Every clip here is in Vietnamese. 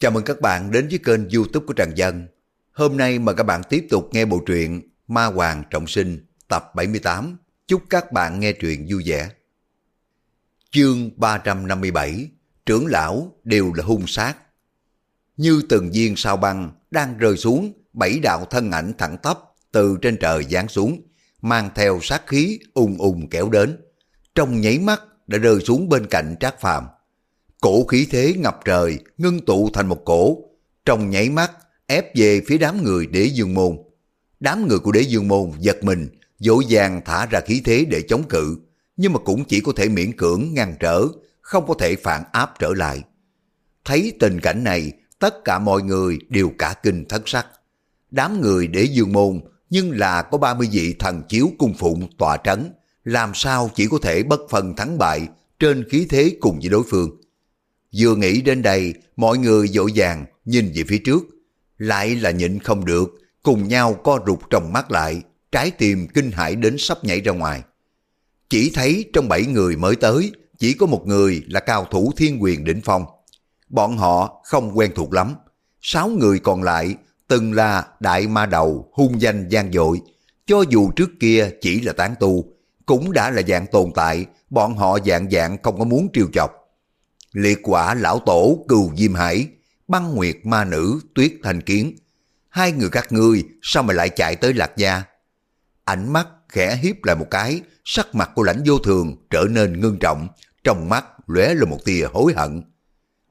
Chào mừng các bạn đến với kênh youtube của Trần Dân. Hôm nay mời các bạn tiếp tục nghe bộ truyện Ma Hoàng Trọng Sinh tập 78. Chúc các bạn nghe truyện vui vẻ. Chương 357 Trưởng lão đều là hung sát. Như từng viên sao băng đang rơi xuống, bảy đạo thân ảnh thẳng tắp từ trên trời giáng xuống, mang theo sát khí ùng ùng kéo đến. Trong nháy mắt đã rơi xuống bên cạnh Trác Phàm Cổ khí thế ngập trời, ngưng tụ thành một cổ, trong nháy mắt ép về phía đám người đế dương môn. Đám người của đế dương môn giật mình, dỗ dàng thả ra khí thế để chống cự, nhưng mà cũng chỉ có thể miễn cưỡng ngăn trở, không có thể phản áp trở lại. Thấy tình cảnh này, tất cả mọi người đều cả kinh thất sắc. Đám người đế dương môn nhưng là có 30 vị thần chiếu cung phụng tòa trấn, làm sao chỉ có thể bất phần thắng bại trên khí thế cùng với đối phương. Vừa nghĩ đến đây, mọi người dội dàng nhìn về phía trước, lại là nhịn không được, cùng nhau co rụt trong mắt lại, trái tim kinh hãi đến sắp nhảy ra ngoài. Chỉ thấy trong bảy người mới tới, chỉ có một người là cao thủ thiên quyền đỉnh phong. Bọn họ không quen thuộc lắm. Sáu người còn lại từng là đại ma đầu hung danh gian dội. Cho dù trước kia chỉ là tán tu, cũng đã là dạng tồn tại, bọn họ dạng dạng không có muốn triều chọc. Liệt quả lão tổ cừu diêm hải, băng nguyệt ma nữ tuyết thanh kiến. Hai người các ngươi sao mà lại chạy tới lạc gia? Ánh mắt khẽ hiếp lại một cái, sắc mặt của lãnh vô thường trở nên ngưng trọng, trong mắt lóe lên một tia hối hận.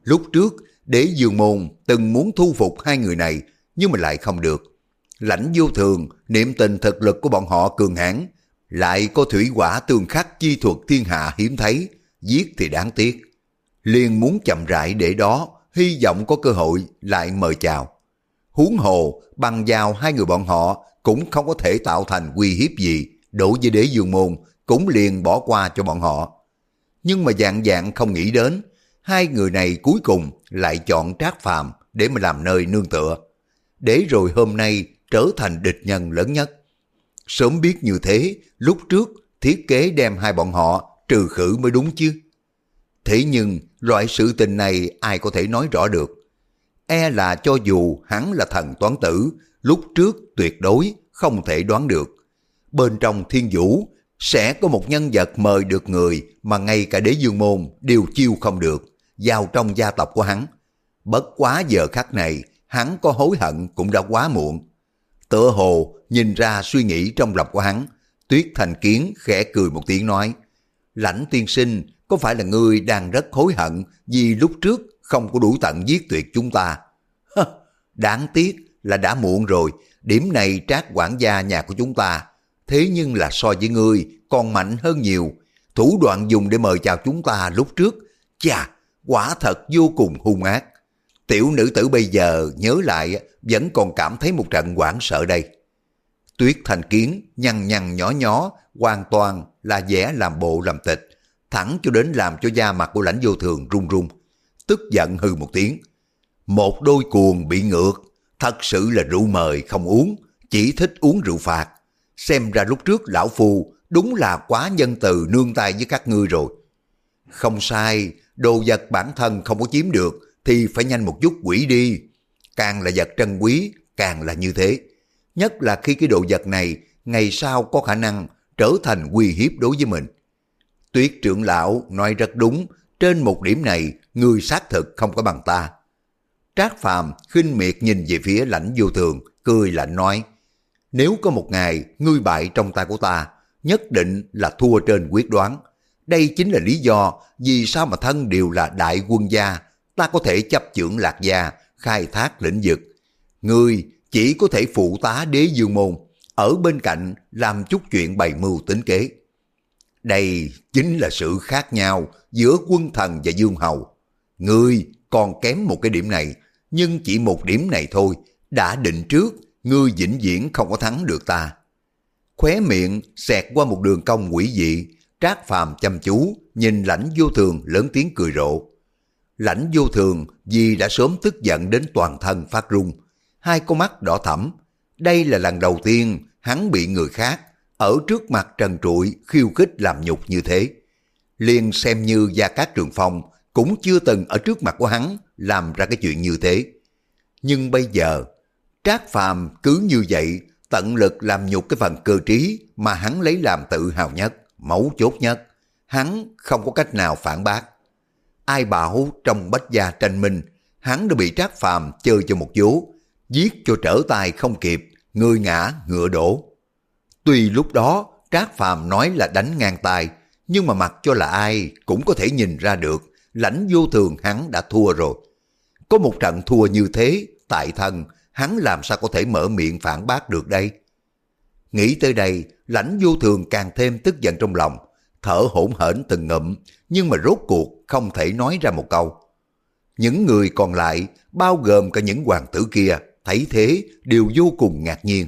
Lúc trước, đế dương môn từng muốn thu phục hai người này, nhưng mà lại không được. Lãnh vô thường, niệm tình thực lực của bọn họ cường hãn, lại có thủy quả tương khắc chi thuật thiên hạ hiếm thấy, giết thì đáng tiếc liền muốn chậm rãi để đó, hy vọng có cơ hội lại mời chào. Huống hồ, bằng vào hai người bọn họ cũng không có thể tạo thành uy hiếp gì, đối với đế dương môn cũng liền bỏ qua cho bọn họ. Nhưng mà dạng dạng không nghĩ đến, hai người này cuối cùng lại chọn trác phàm để mà làm nơi nương tựa. Để rồi hôm nay trở thành địch nhân lớn nhất. Sớm biết như thế, lúc trước thiết kế đem hai bọn họ trừ khử mới đúng chứ. Thế nhưng loại sự tình này ai có thể nói rõ được. E là cho dù hắn là thần toán tử, lúc trước tuyệt đối không thể đoán được. Bên trong thiên vũ sẽ có một nhân vật mời được người mà ngay cả đế dương môn đều chiêu không được, vào trong gia tộc của hắn. Bất quá giờ khắc này, hắn có hối hận cũng đã quá muộn. Tựa hồ nhìn ra suy nghĩ trong lòng của hắn, Tuyết Thành Kiến khẽ cười một tiếng nói, lãnh tiên sinh có phải là ngươi đang rất hối hận vì lúc trước không có đủ tận giết tuyệt chúng ta? Đáng tiếc là đã muộn rồi, điểm này trác quản gia nhà của chúng ta. Thế nhưng là so với ngươi còn mạnh hơn nhiều. Thủ đoạn dùng để mời chào chúng ta lúc trước, chà, quả thật vô cùng hung ác. Tiểu nữ tử bây giờ nhớ lại vẫn còn cảm thấy một trận hoảng sợ đây. Tuyết thành kiến nhăn nhăn nhỏ nhỏ hoàn toàn là vẻ làm bộ làm tịch thẳng cho đến làm cho da mặt của lãnh vô thường run run. Tức giận hư một tiếng. Một đôi cuồng bị ngược, thật sự là rượu mời không uống, chỉ thích uống rượu phạt. Xem ra lúc trước lão phu đúng là quá nhân từ nương tay với các ngươi rồi. Không sai, đồ vật bản thân không có chiếm được thì phải nhanh một chút quỷ đi. Càng là vật trân quý, càng là như thế. Nhất là khi cái đồ vật này ngày sau có khả năng trở thành uy hiếp đối với mình. Tuyết trưởng lão nói rất đúng, trên một điểm này, người xác thực không có bằng ta. Trác Phàm khinh miệt nhìn về phía lãnh vô thường, cười lạnh nói, nếu có một ngày ngươi bại trong tay của ta, nhất định là thua trên quyết đoán. Đây chính là lý do vì sao mà thân đều là đại quân gia, ta có thể chấp trưởng lạc gia, khai thác lĩnh vực. Ngươi chỉ có thể phụ tá đế dương môn, ở bên cạnh làm chút chuyện bày mưu tính kế. Đây chính là sự khác nhau giữa quân thần và dương hầu. Ngươi còn kém một cái điểm này, nhưng chỉ một điểm này thôi, đã định trước, ngươi vĩnh viễn không có thắng được ta. Khóe miệng xẹt qua một đường cong quỷ dị, trác phàm chăm chú, nhìn lãnh vô thường lớn tiếng cười rộ. Lãnh vô thường vì đã sớm tức giận đến toàn thân phát run, hai con mắt đỏ thẫm. Đây là lần đầu tiên hắn bị người khác ở trước mặt trần trụi khiêu khích làm nhục như thế. Liền xem như Gia Cát Trường Phong cũng chưa từng ở trước mặt của hắn làm ra cái chuyện như thế. Nhưng bây giờ, Trác Phàm cứ như vậy tận lực làm nhục cái phần cơ trí mà hắn lấy làm tự hào nhất, mấu chốt nhất. Hắn không có cách nào phản bác. Ai bảo trong bách gia tranh minh, hắn đã bị Trác Phàm chơi cho một vố, giết cho trở tay không kịp, người ngã ngựa đổ. Tuy lúc đó Trác Phàm nói là đánh ngang tay, nhưng mà mặc cho là ai cũng có thể nhìn ra được lãnh vô thường hắn đã thua rồi. Có một trận thua như thế, tại thân, hắn làm sao có thể mở miệng phản bác được đây? Nghĩ tới đây, lãnh vô thường càng thêm tức giận trong lòng, thở hổn hển từng ngụm, nhưng mà rốt cuộc không thể nói ra một câu. Những người còn lại, bao gồm cả những hoàng tử kia, thấy thế đều vô cùng ngạc nhiên.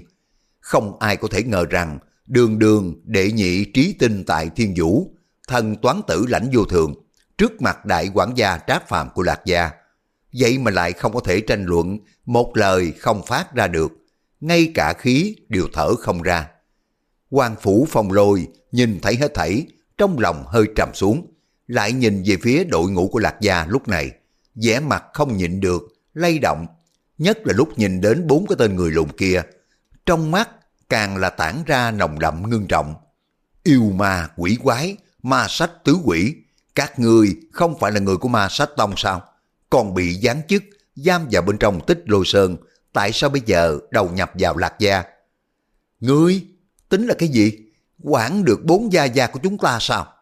Không ai có thể ngờ rằng đường đường đệ nhị trí tinh tại thiên vũ, thần toán tử lãnh vô thường, trước mặt đại quản gia trác phàm của Lạc Gia. Vậy mà lại không có thể tranh luận, một lời không phát ra được, ngay cả khí đều thở không ra. quan phủ phong lôi nhìn thấy hết thảy, trong lòng hơi trầm xuống, lại nhìn về phía đội ngũ của Lạc Gia lúc này, vẻ mặt không nhịn được, lay động, nhất là lúc nhìn đến bốn cái tên người lùn kia. Trong mắt càng là tản ra nồng đậm ngưng trọng. Yêu ma quỷ quái, ma sách tứ quỷ, các người không phải là người của ma sách tông sao? Còn bị giáng chức, giam vào bên trong tích lôi sơn, tại sao bây giờ đầu nhập vào lạc gia? Ngươi, tính là cái gì? Quản được bốn gia gia của chúng ta sao?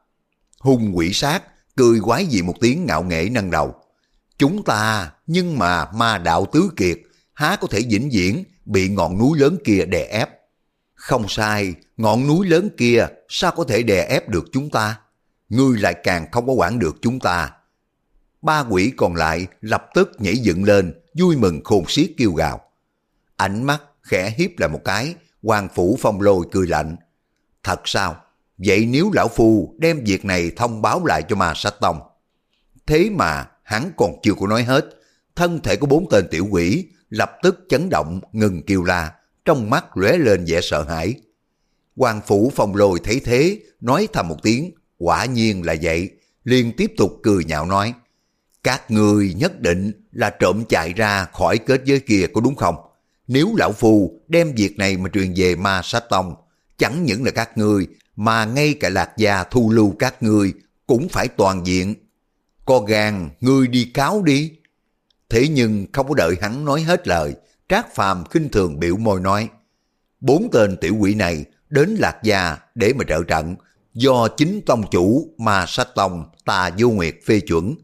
Hùng quỷ sát, cười quái dị một tiếng ngạo nghễ nâng đầu. Chúng ta, nhưng mà ma đạo tứ kiệt, há có thể vĩnh viễn bị ngọn núi lớn kia đè ép. Không sai, ngọn núi lớn kia sao có thể đè ép được chúng ta? Ngươi lại càng không có quản được chúng ta. Ba quỷ còn lại lập tức nhảy dựng lên, vui mừng khôn xiết kêu gào. Ánh mắt khẽ hiếp lại một cái, hoàng phủ phong lôi cười lạnh. Thật sao? Vậy nếu lão phu đem việc này thông báo lại cho mà sách tông. Thế mà hắn còn chưa có nói hết. Thân thể của bốn tên tiểu quỷ lập tức chấn động ngừng kêu la, trong mắt lóe lên vẻ sợ hãi. Hoàng phủ phòng lôi thấy thế, nói thầm một tiếng, quả nhiên là vậy, liền tiếp tục cười nhạo nói. Các người nhất định là trộm chạy ra khỏi kết giới kia có đúng không? Nếu lão phu đem việc này mà truyền về ma sát tông, chẳng những là các người mà ngay cả lạc gia thu lưu các người cũng phải toàn diện. Có gan, ngươi đi cáo đi. Thế nhưng không có đợi hắn nói hết lời, Trác Phàm khinh thường biểu môi nói. Bốn tên tiểu quỷ này đến lạc gia để mà trợ trận, do chính tông chủ mà Sách tông tà vô nguyệt phê chuẩn.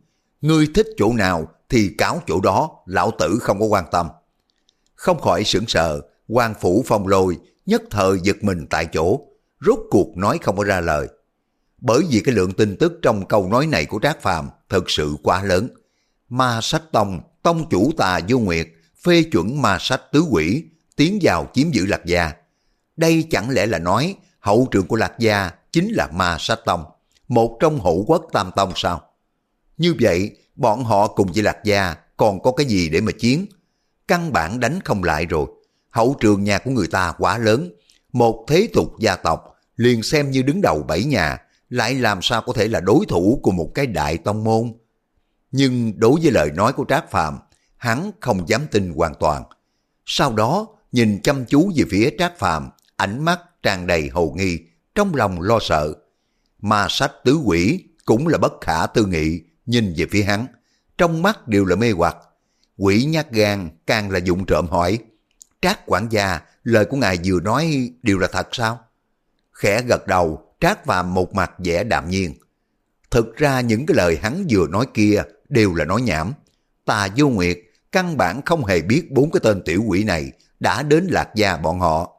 Ngươi thích chỗ nào thì cáo chỗ đó, lão tử không có quan tâm. Không khỏi sững sờ, quan phủ phong lôi, nhất thời giật mình tại chỗ, rốt cuộc nói không có ra lời. Bởi vì cái lượng tin tức trong câu nói này của Trác Phàm thật sự quá lớn. Ma sách tông, tông chủ tà vô nguyệt, phê chuẩn ma sách tứ quỷ, tiến vào chiếm giữ lạc gia. Đây chẳng lẽ là nói hậu trường của lạc gia chính là ma sách tông, một trong hữu quốc tam tông sao? Như vậy, bọn họ cùng với lạc gia còn có cái gì để mà chiến? Căn bản đánh không lại rồi. Hậu trường nhà của người ta quá lớn, một thế tục gia tộc liền xem như đứng đầu bảy nhà, lại làm sao có thể là đối thủ của một cái đại tông môn. Nhưng đối với lời nói của Trác Phàm, hắn không dám tin hoàn toàn. Sau đó, nhìn chăm chú về phía Trác Phàm, ánh mắt tràn đầy hồ nghi, trong lòng lo sợ. Mà sách tứ quỷ cũng là bất khả tư nghị, nhìn về phía hắn, trong mắt đều là mê hoặc. Quỷ nhát gan càng là dụng trộm hỏi, Trác quản gia, lời của ngài vừa nói đều là thật sao? Khẽ gật đầu, Trác Phàm một mặt vẻ đạm nhiên. Thực ra những cái lời hắn vừa nói kia đều là nói nhảm. Tà vô nguyệt căn bản không hề biết bốn cái tên tiểu quỷ này đã đến lạc gia bọn họ.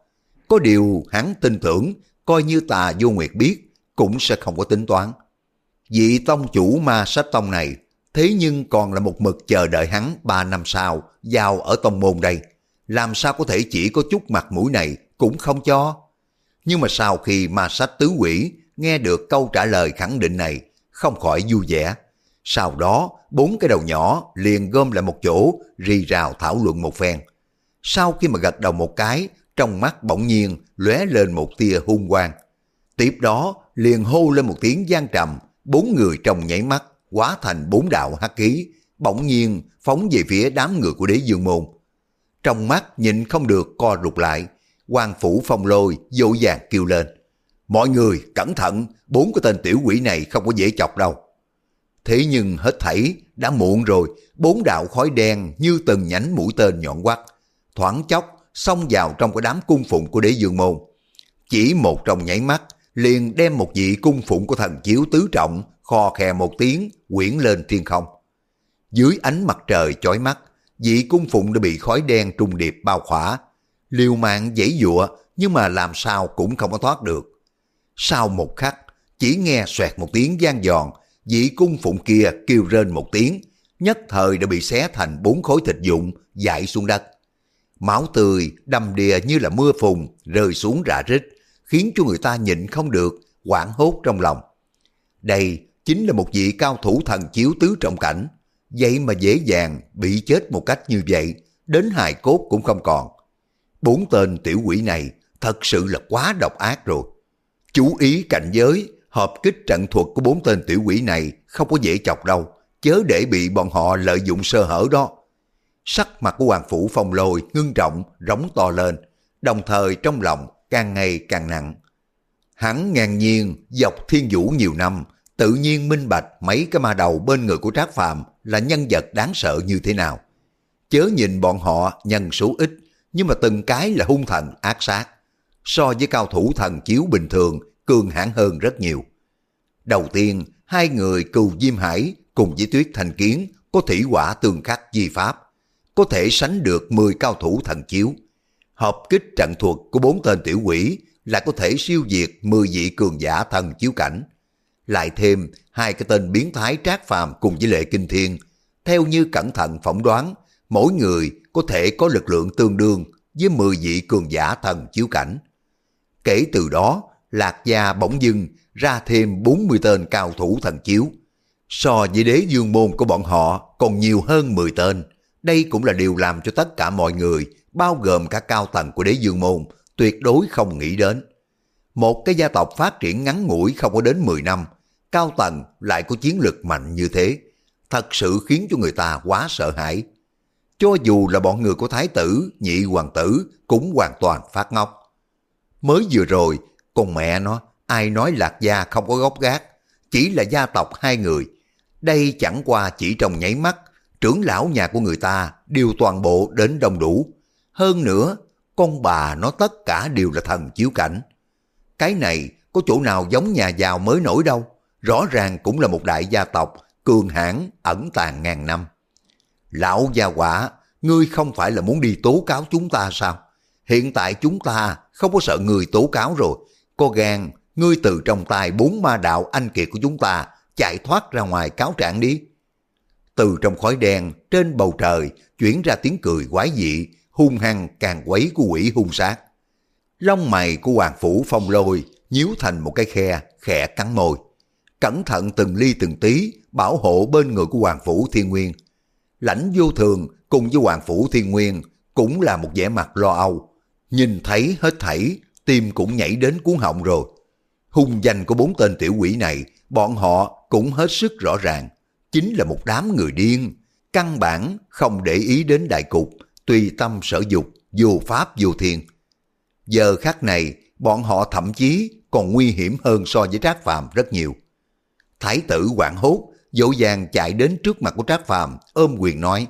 Có điều hắn tin tưởng, coi như tà vô nguyệt biết, cũng sẽ không có tính toán. Vị tông chủ ma sách tông này, thế nhưng còn là một mực chờ đợi hắn ba năm sau, vào ở tông môn đây. Làm sao có thể chỉ có chút mặt mũi này cũng không cho. Nhưng mà sau khi ma sách tứ quỷ nghe được câu trả lời khẳng định này, không khỏi vui vẻ. Sau đó, bốn cái đầu nhỏ liền gom lại một chỗ, rì rào thảo luận một phen. Sau khi mà gật đầu một cái, trong mắt bỗng nhiên lóe lên một tia hung quang. Tiếp đó, liền hô lên một tiếng gian trầm, bốn người trong nhảy mắt, hóa thành bốn đạo hắc khí, bỗng nhiên phóng về phía đám người của đế dương môn. Trong mắt nhìn không được co rụt lại, quan phủ phong lôi dỗ dàng kêu lên. Mọi người cẩn thận, bốn cái tên tiểu quỷ này không có dễ chọc đâu. Thế nhưng hết thảy đã muộn rồi, bốn đạo khói đen như từng nhánh mũi tên nhọn quắt, thoáng chốc xông vào trong cái đám cung phụng của đế dương môn. Chỉ một trong nháy mắt, liền đem một vị cung phụng của thần chiếu tứ trọng kho khè một tiếng quyển lên thiên không. Dưới ánh mặt trời chói mắt, vị cung phụng đã bị khói đen trung điệp bao khỏa. Liều mạng dãy dụa nhưng mà làm sao cũng không có thoát được. Sau một khắc, chỉ nghe xoẹt một tiếng gian giòn, vị cung phụng kia kêu rên một tiếng, nhất thời đã bị xé thành bốn khối thịt dụng dại xuống đất. Máu tươi đầm đìa như là mưa phùn rơi xuống rã rít, khiến cho người ta nhịn không được, quảng hốt trong lòng. Đây chính là một vị cao thủ thần chiếu tứ trọng cảnh, vậy mà dễ dàng bị chết một cách như vậy, đến hài cốt cũng không còn. Bốn tên tiểu quỷ này thật sự là quá độc ác rồi. Chú ý cảnh giới, hợp kích trận thuật của bốn tên tiểu quỷ này không có dễ chọc đâu, chớ để bị bọn họ lợi dụng sơ hở đó. Sắc mặt của Hoàng Phủ Phong Lôi ngưng trọng, rống to lên, đồng thời trong lòng càng ngày càng nặng. Hắn ngang nhiên dọc thiên vũ nhiều năm, tự nhiên minh bạch mấy cái ma đầu bên người của Trác Phàm là nhân vật đáng sợ như thế nào. Chớ nhìn bọn họ nhân số ít, nhưng mà từng cái là hung thần ác sát. So với cao thủ thần chiếu bình thường, cường hãn hơn rất nhiều. Đầu tiên, hai người cừu Diêm Hải cùng với Tuyết Thành Kiến có thủy quả tương khắc di pháp, có thể sánh được 10 cao thủ thần chiếu. Hợp kích trận thuật của bốn tên tiểu quỷ là có thể siêu diệt 10 vị cường giả thần chiếu cảnh. Lại thêm hai cái tên biến thái trác phàm cùng với lệ kinh thiên. Theo như cẩn thận phỏng đoán, mỗi người có thể có lực lượng tương đương với 10 vị cường giả thần chiếu cảnh. Kể từ đó, Lạc Gia bỗng dưng ra thêm 40 tên cao thủ thần chiếu. So với đế dương môn của bọn họ còn nhiều hơn 10 tên. Đây cũng là điều làm cho tất cả mọi người, bao gồm cả cao tầng của đế dương môn, tuyệt đối không nghĩ đến. Một cái gia tộc phát triển ngắn ngủi không có đến 10 năm, cao tầng lại có chiến lược mạnh như thế, thật sự khiến cho người ta quá sợ hãi. Cho dù là bọn người của thái tử, nhị hoàng tử cũng hoàn toàn phát ngốc. Mới vừa rồi, con mẹ nó, ai nói lạc gia không có gốc gác, chỉ là gia tộc hai người. Đây chẳng qua chỉ trong nháy mắt, trưởng lão nhà của người ta đều toàn bộ đến đông đủ. Hơn nữa, con bà nó tất cả đều là thần chiếu cảnh. Cái này có chỗ nào giống nhà giàu mới nổi đâu, rõ ràng cũng là một đại gia tộc, cường hãn ẩn tàng ngàn năm. Lão gia quả, ngươi không phải là muốn đi tố cáo chúng ta sao? Hiện tại chúng ta không có sợ người tố cáo rồi. Có gan, ngươi từ trong tay bốn ma đạo anh kiệt của chúng ta chạy thoát ra ngoài cáo trạng đi. Từ trong khói đen, trên bầu trời, chuyển ra tiếng cười quái dị, hung hăng càng quấy của quỷ hung sát. Lông mày của Hoàng Phủ Phong Lôi nhíu thành một cái khe, khẽ cắn môi. Cẩn thận từng ly từng tí, bảo hộ bên người của Hoàng Phủ Thiên Nguyên. Lãnh vô thường cùng với Hoàng Phủ Thiên Nguyên cũng là một vẻ mặt lo âu. Nhìn thấy hết thảy, tim cũng nhảy đến cuốn họng rồi. Hung danh của bốn tên tiểu quỷ này, bọn họ cũng hết sức rõ ràng. Chính là một đám người điên, căn bản không để ý đến đại cục, tùy tâm sở dục, vô pháp vô thiên. Giờ khắc này, bọn họ thậm chí còn nguy hiểm hơn so với Trác Phàm rất nhiều. Thái tử quảng hốt, dỗ dàng chạy đến trước mặt của Trác Phàm ôm quyền nói,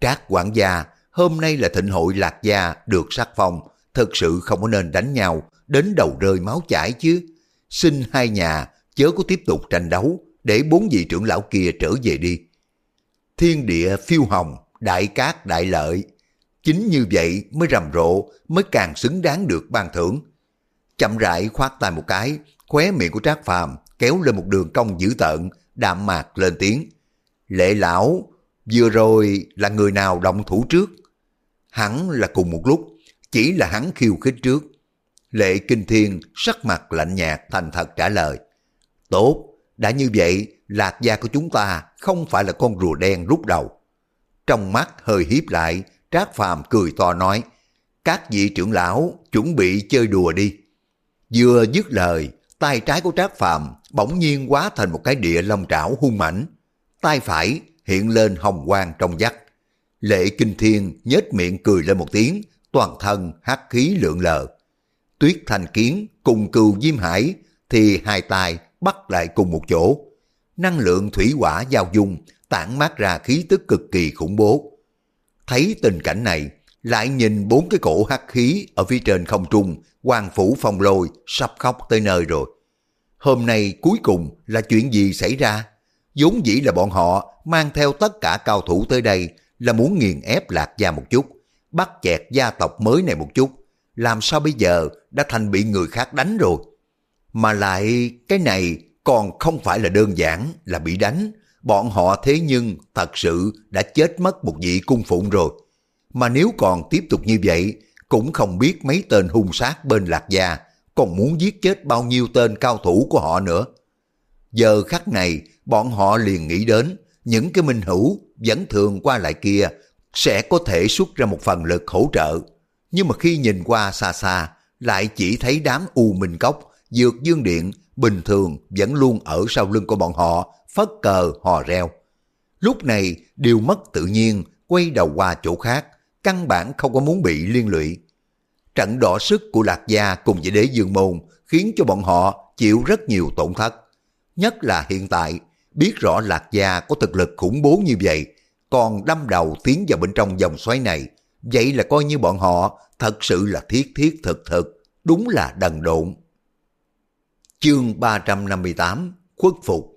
Trác quản gia, hôm nay là thịnh hội lạc gia được sắc phong, thực sự không có nên đánh nhau, đến đầu rơi máu chảy chứ. Xin hai nhà chớ có tiếp tục tranh đấu, để bốn vị trưởng lão kia trở về đi. Thiên địa phiêu hồng, đại cát đại lợi, Chính như vậy mới rầm rộ, mới càng xứng đáng được ban thưởng. Chậm rãi khoát tay một cái, khóe miệng của Trác Phàm kéo lên một đường cong dữ tợn, đạm mạc lên tiếng. Lệ lão, vừa rồi là người nào động thủ trước? Hẳn là cùng một lúc, chỉ là hắn khiêu khích trước. Lệ Kinh Thiên sắc mặt lạnh nhạt thành thật trả lời. Tốt, đã như vậy, lạc gia của chúng ta không phải là con rùa đen rút đầu. Trong mắt hơi hiếp lại, Trác Phàm cười to nói, các vị trưởng lão chuẩn bị chơi đùa đi. Vừa dứt lời, tay trái của Trác Phàm bỗng nhiên hóa thành một cái địa long trảo hung mãnh. tay phải hiện lên hồng quang trong vắt. Lệ Kinh Thiên nhếch miệng cười lên một tiếng, toàn thân hắc khí lượng lờ. Tuyết Thành Kiến cùng cừu Diêm Hải thì hai tay bắt lại cùng một chỗ. Năng lượng thủy quả giao dung tản mát ra khí tức cực kỳ khủng bố. Thấy tình cảnh này, lại nhìn bốn cái cổ hắc khí ở phía trên không trung, hoàng phủ phong lôi sắp khóc tới nơi rồi. Hôm nay cuối cùng là chuyện gì xảy ra? vốn dĩ là bọn họ mang theo tất cả cao thủ tới đây là muốn nghiền ép lạc gia một chút, bắt chẹt gia tộc mới này một chút. Làm sao bây giờ đã thành bị người khác đánh rồi? Mà lại cái này còn không phải là đơn giản là bị đánh. Bọn họ thế nhưng thật sự đã chết mất một vị cung phụng rồi. Mà nếu còn tiếp tục như vậy, cũng không biết mấy tên hung sát bên lạc gia còn muốn giết chết bao nhiêu tên cao thủ của họ nữa. Giờ khắc này, bọn họ liền nghĩ đến những cái minh hữu vẫn thường qua lại kia sẽ có thể xuất ra một phần lực hỗ trợ. Nhưng mà khi nhìn qua xa xa, lại chỉ thấy đám U Minh Cốc, Dược Dương Điện bình thường vẫn luôn ở sau lưng của bọn họ, phất cờ hò reo. Lúc này đều mất tự nhiên, quay đầu qua chỗ khác, căn bản không có muốn bị liên lụy. Trận đỏ sức của Lạc Gia cùng với đế dương môn khiến cho bọn họ chịu rất nhiều tổn thất. Nhất là hiện tại, biết rõ Lạc Gia có thực lực khủng bố như vậy, còn đâm đầu tiến vào bên trong dòng xoáy này, vậy là coi như bọn họ thật sự là thiết thiết thực thực, đúng là đần độn. Chương 358 Khuất Phục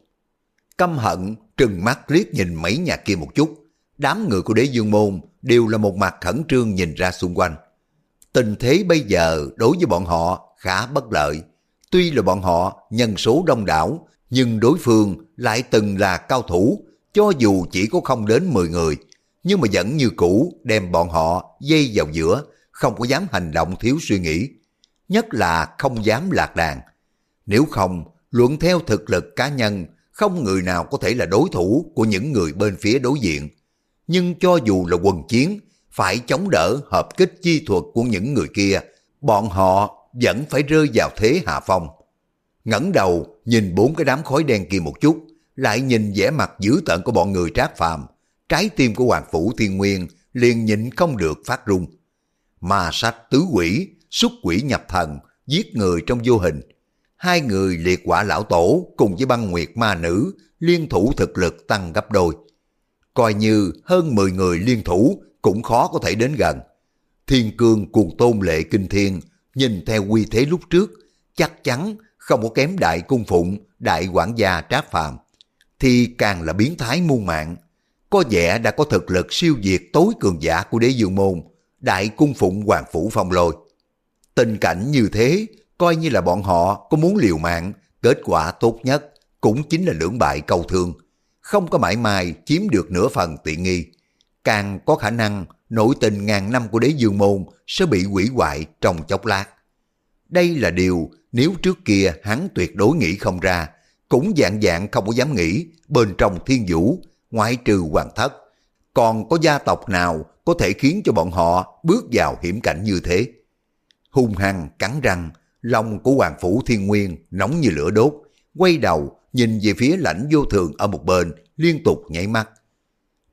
Căm hận trừng mắt liếc nhìn mấy nhà kia một chút, đám người của đế dương môn đều là một mặt khẩn trương nhìn ra xung quanh. Tình thế bây giờ đối với bọn họ khá bất lợi. Tuy là bọn họ nhân số đông đảo, nhưng đối phương lại từng là cao thủ, cho dù chỉ có không đến 10 người, nhưng mà vẫn như cũ đem bọn họ dây vào giữa, không có dám hành động thiếu suy nghĩ. Nhất là không dám lạc đàn. Nếu không, luận theo thực lực cá nhân, không người nào có thể là đối thủ của những người bên phía đối diện. Nhưng cho dù là quần chiến, phải chống đỡ hợp kích chi thuật của những người kia, bọn họ vẫn phải rơi vào thế hạ phong ngẩng đầu nhìn bốn cái đám khói đen kia một chút, lại nhìn vẻ mặt dữ tợn của bọn người trác phàm, trái tim của Hoàng Phủ Thiên Nguyên liền nhịn không được phát rung. Ma sách tứ quỷ, xuất quỷ nhập thần, giết người trong vô hình. Hai người liệt quả lão tổ cùng với băng nguyệt ma nữ liên thủ thực lực tăng gấp đôi. Coi như hơn 10 người liên thủ cũng khó có thể đến gần. Thiên cương cuồng tôn lệ kinh thiên, nhìn theo quy thế lúc trước, chắc chắn không có kém đại cung phụng, đại quản gia trác phàm, thì càng là biến thái muôn mạng. Có vẻ đã có thực lực siêu diệt tối cường giả của đế dương môn, đại cung phụng hoàng phủ phong lôi. Tình cảnh như thế, coi như là bọn họ có muốn liều mạng, kết quả tốt nhất cũng chính là lưỡng bại cầu thương. Không có mãi mai chiếm được nửa phần tiện nghi. Càng có khả năng nội tình ngàn năm của đế dương môn sẽ bị hủy hoại trong chốc lát. Đây là điều nếu trước kia hắn tuyệt đối nghĩ không ra, cũng dạng dạng không có dám nghĩ bên trong thiên vũ, ngoại trừ hoàng thất. Còn có gia tộc nào có thể khiến cho bọn họ bước vào hiểm cảnh như thế? Hung hăng cắn răng, lòng của Hoàng Phủ Thiên Nguyên nóng như lửa đốt, quay đầu nhìn về phía lãnh vô thường ở một bên, liên tục nhảy mắt.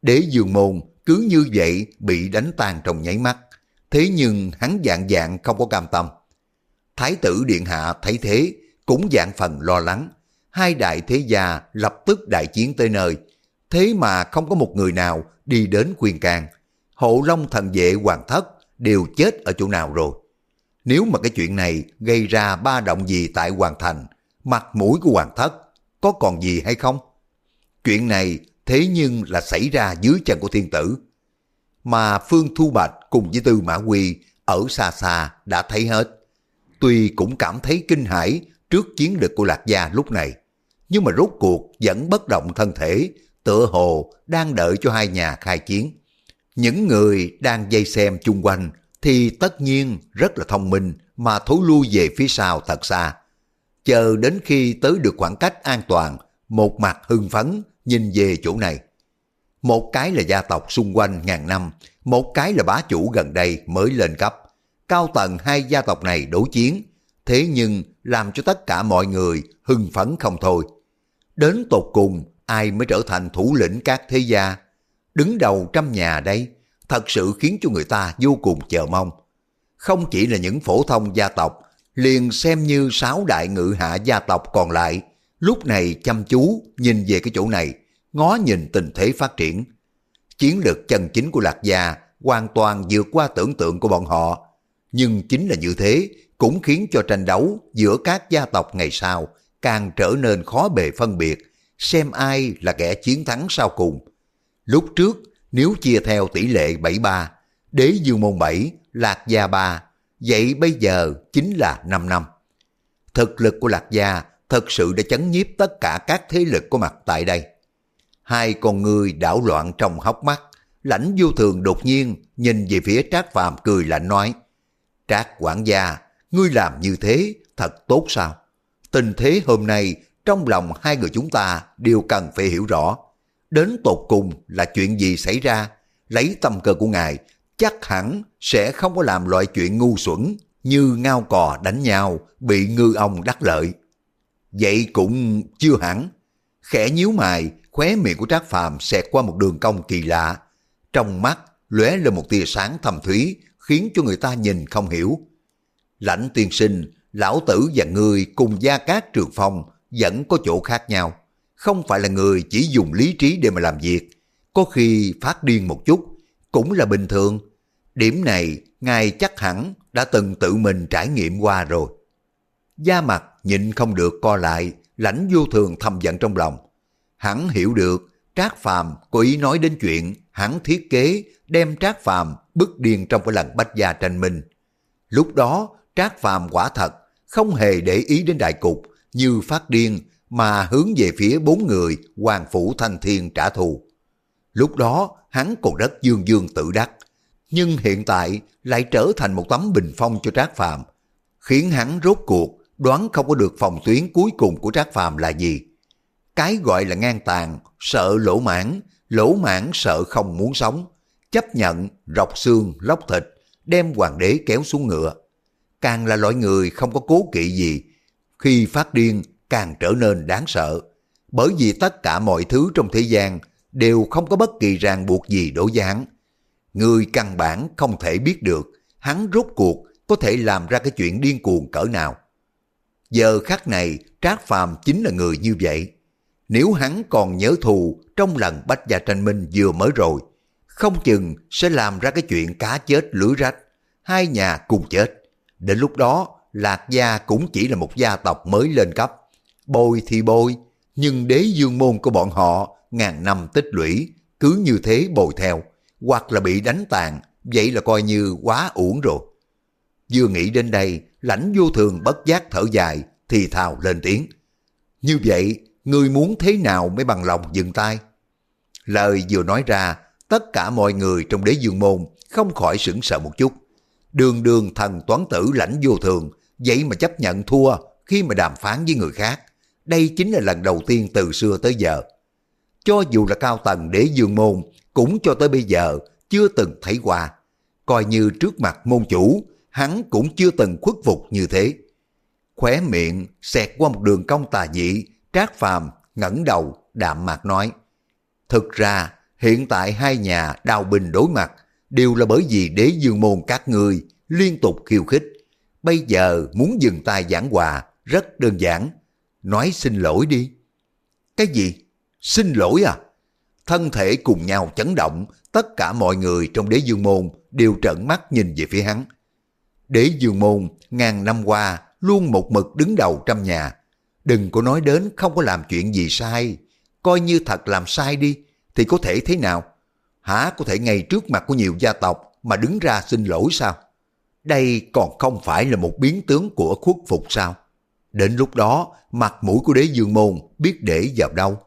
Đế dương môn cứ như vậy bị đánh tan trong nháy mắt, thế nhưng hắn dạng dạng không có cam tâm. Thái tử Điện Hạ thấy thế, cũng dạng phần lo lắng. Hai đại thế gia lập tức đại chiến tới nơi. Thế mà không có một người nào đi đến khuyên can. Hộ Long thần vệ hoàng thất đều chết ở chỗ nào rồi. Nếu mà cái chuyện này gây ra ba động gì tại hoàng thành, mặt mũi của hoàng thất có còn gì hay không? Chuyện này thế nhưng là xảy ra dưới chân của thiên tử. Mà Phương Thu Bạch cùng với Tư Mã Quy ở xa xa đã thấy hết. Tuy cũng cảm thấy kinh hãi trước chiến lực của Lạc Gia lúc này, nhưng mà rốt cuộc vẫn bất động thân thể, tựa hồ đang đợi cho hai nhà khai chiến. Những người đang dây xem chung quanh thì tất nhiên rất là thông minh mà thối lui về phía sau thật xa. Chờ đến khi tới được khoảng cách an toàn, một mặt hưng phấn nhìn về chỗ này. Một cái là gia tộc xung quanh ngàn năm, một cái là bá chủ gần đây mới lên cấp cao tầng hai gia tộc này đối chiến, thế nhưng làm cho tất cả mọi người hưng phấn không thôi. Đến tột cùng, ai mới trở thành thủ lĩnh các thế gia, đứng đầu trăm nhà đây, thật sự khiến cho người ta vô cùng chờ mong. Không chỉ là những phổ thông gia tộc, liền xem như sáu đại ngự hạ gia tộc còn lại, lúc này chăm chú nhìn về cái chỗ này, ngó nhìn tình thế phát triển. Chiến lược chân chính của Lạc Gia hoàn toàn vượt qua tưởng tượng của bọn họ. Nhưng chính là như thế cũng khiến cho tranh đấu giữa các gia tộc ngày sau càng trở nên khó bề phân biệt, xem ai là kẻ chiến thắng sau cùng. Lúc trước, nếu chia theo tỷ lệ 7-3, đế dương môn 7, lạc gia 3, vậy bây giờ chính là 5 năm. Thực lực của lạc gia thật sự đã chấn nhiếp tất cả các thế lực có mặt tại đây. Hai con người đảo loạn trong hốc mắt, lãnh vô thường đột nhiên nhìn về phía Trác Phàm cười lạnh nói, Trác quản gia, ngươi làm như thế thật tốt sao? Tình thế hôm nay trong lòng hai người chúng ta đều cần phải hiểu rõ. Đến tột cùng là chuyện gì xảy ra, lấy tâm cơ của ngài chắc hẳn sẽ không có làm loại chuyện ngu xuẩn như ngao cò đánh nhau bị ngư ông đắc lợi. Vậy cũng chưa hẳn. Khẽ nhíu mày, khóe miệng của Trác Phàm xẹt qua một đường cong kỳ lạ. Trong mắt lóe lên một tia sáng thầm thúy khiến cho người ta nhìn không hiểu. Lãnh tiên sinh, lão tử và người cùng gia cát trường phong vẫn có chỗ khác nhau. Không phải là người chỉ dùng lý trí để mà làm việc. Có khi phát điên một chút, cũng là bình thường. Điểm này, ngài chắc hẳn đã từng tự mình trải nghiệm qua rồi. Da mặt nhịn không được co lại, lãnh vô thường thầm giận trong lòng. Hắn hiểu được, Trác Phàm có ý nói đến chuyện hắn thiết kế đem Trác Phàm bức điên trong cái lần bách gia tranh minh. Lúc đó, Trác Phàm quả thật không hề để ý đến đại cục như phát điên mà hướng về phía bốn người Hoàng Phủ Thanh Thiên trả thù. Lúc đó hắn còn rất dương dương tự đắc, nhưng hiện tại lại trở thành một tấm bình phong cho Trác Phàm, khiến hắn rốt cuộc đoán không có được phòng tuyến cuối cùng của Trác Phàm là gì. Cái gọi là ngang tàn, sợ lỗ mãn, lỗ mãn sợ không muốn sống, chấp nhận rọc xương lóc thịt, đem hoàng đế kéo xuống ngựa. Càng là loại người không có cố kỵ gì, khi phát điên càng trở nên đáng sợ, bởi vì tất cả mọi thứ trong thế gian đều không có bất kỳ ràng buộc gì đối với hắn. Người căn bản không thể biết được hắn rốt cuộc có thể làm ra cái chuyện điên cuồng cỡ nào. Giờ khắc này Trác Phàm chính là người như vậy. Nếu hắn còn nhớ thù trong lần Bách Gia Tranh Minh vừa mới rồi, không chừng sẽ làm ra cái chuyện cá chết lưới rách, hai nhà cùng chết. Đến lúc đó, Lạc Gia cũng chỉ là một gia tộc mới lên cấp. Bôi thì bôi, nhưng đế dương môn của bọn họ ngàn năm tích lũy, cứ như thế bồi theo, hoặc là bị đánh tàn, vậy là coi như quá uổng rồi. Vừa nghĩ đến đây, lãnh vô thường bất giác thở dài, thì thào lên tiếng. Như vậy, người muốn thế nào mới bằng lòng dừng tay? Lời vừa nói ra, tất cả mọi người trong đế dương môn không khỏi sững sợ một chút. Đường đường thần toán tử lãnh vô thường, vậy mà chấp nhận thua khi mà đàm phán với người khác. Đây chính là lần đầu tiên từ xưa tới giờ. Cho dù là cao tầng đế dương môn, cũng cho tới bây giờ chưa từng thấy qua. Coi như trước mặt môn chủ, hắn cũng chưa từng khuất phục như thế. Khóe miệng xẹt qua một đường cong tà dị, trác phàm ngẩng đầu đạm mạc nói. Thực ra, hiện tại hai nhà đào bình đối mặt đều là bởi vì đế dương môn các người liên tục khiêu khích. Bây giờ muốn dừng tay giảng hòa rất đơn giản. Nói xin lỗi đi. Cái gì? Xin lỗi à? Thân thể cùng nhau chấn động, tất cả mọi người trong đế dương môn đều trợn mắt nhìn về phía hắn. Đế dương môn ngàn năm qua luôn một mực đứng đầu trăm nhà. Đừng có nói đến không có làm chuyện gì sai. Coi như thật làm sai đi, thì có thể thế nào? Hả có thể ngay trước mặt của nhiều gia tộc mà đứng ra xin lỗi sao? Đây còn không phải là một biến tướng của khuất phục sao? Đến lúc đó, mặt mũi của đế dương môn biết để vào đâu.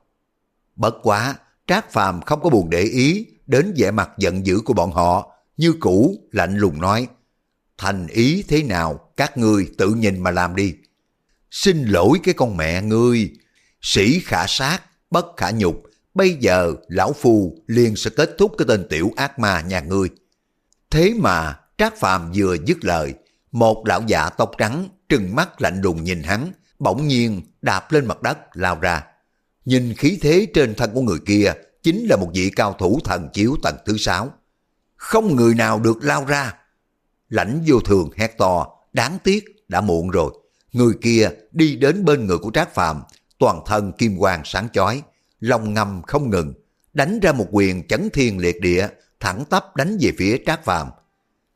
Bất quá, Trác Phàm không có buồn để ý đến vẻ mặt giận dữ của bọn họ, như cũ lạnh lùng nói, thành ý thế nào các ngươi tự nhìn mà làm đi. Xin lỗi cái con mẹ ngươi, sĩ khả sát, bất khả nhục, bây giờ lão phu liền sẽ kết thúc cái tên tiểu ác ma nhà ngươi. Thế mà Trác Phàm vừa dứt lời, một lão già tóc trắng trừng mắt lạnh lùng nhìn hắn, bỗng nhiên đạp lên mặt đất lao ra. Nhìn khí thế trên thân của người kia chính là một vị cao thủ thần chiếu tầng thứ sáu. Không người nào được lao ra. Lãnh vô thường hét to, đáng tiếc, đã muộn rồi. Người kia đi đến bên người của Trác Phàm, toàn thân kim quang sáng chói, lòng ngầm không ngừng, đánh ra một quyền chấn thiên liệt địa, thẳng tắp đánh về phía Trác Phàm.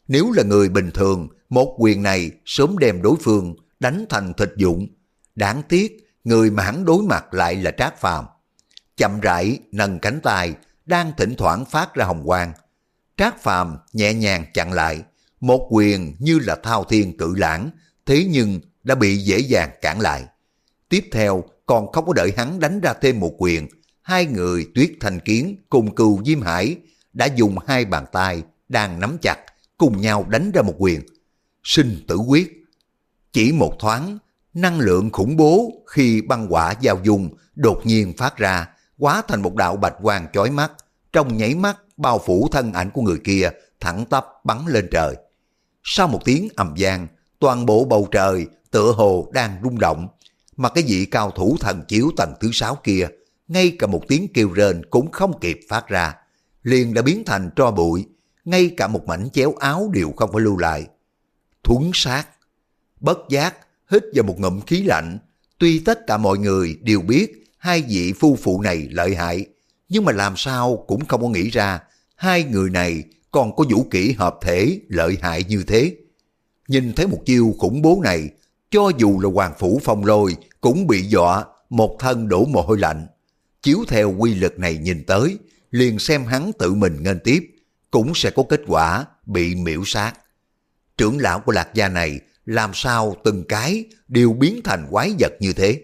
Nếu là người bình thường, một quyền này sớm đem đối phương đánh thành thịt dụng. Đáng tiếc, người mà hắn đối mặt lại là Trác Phàm. Chậm rãi nâng cánh tay, đang thỉnh thoảng phát ra hồng quang. Trác Phàm nhẹ nhàng chặn lại, một quyền như là thao thiên cự lãng, thế nhưng đã bị dễ dàng cản lại. Tiếp theo, còn không có đợi hắn đánh ra thêm một quyền, hai người tuyết thành kiến cùng cừu Diêm Hải đã dùng hai bàn tay đang nắm chặt, cùng nhau đánh ra một quyền. Sinh tử quyết. Chỉ một thoáng, năng lượng khủng bố khi băng quả giao dung đột nhiên phát ra, quá thành một đạo bạch quang chói mắt, trong nháy mắt bao phủ thân ảnh của người kia, thẳng tắp bắn lên trời. Sau một tiếng ầm vang, toàn bộ bầu trời tựa hồ đang rung động, mà cái vị cao thủ thần chiếu tầng thứ sáu kia, ngay cả một tiếng kêu rên cũng không kịp phát ra, liền đã biến thành tro bụi, ngay cả một mảnh chéo áo đều không phải lưu lại. Thuấn sát, bất giác, hít vào một ngụm khí lạnh, tuy tất cả mọi người đều biết hai vị phu phụ này lợi hại, nhưng mà làm sao cũng không có nghĩ ra hai người này còn có vũ kỹ hợp thể lợi hại như thế. Nhìn thấy một chiêu khủng bố này, cho dù là Hoàng Phủ Phong Lôi cũng bị dọa một thân đổ mồ hôi lạnh. Chiếu theo quy lực này nhìn tới, liền xem hắn tự mình nghênh tiếp, cũng sẽ có kết quả bị miễu sát. Trưởng lão của lạc gia này làm sao từng cái đều biến thành quái vật như thế.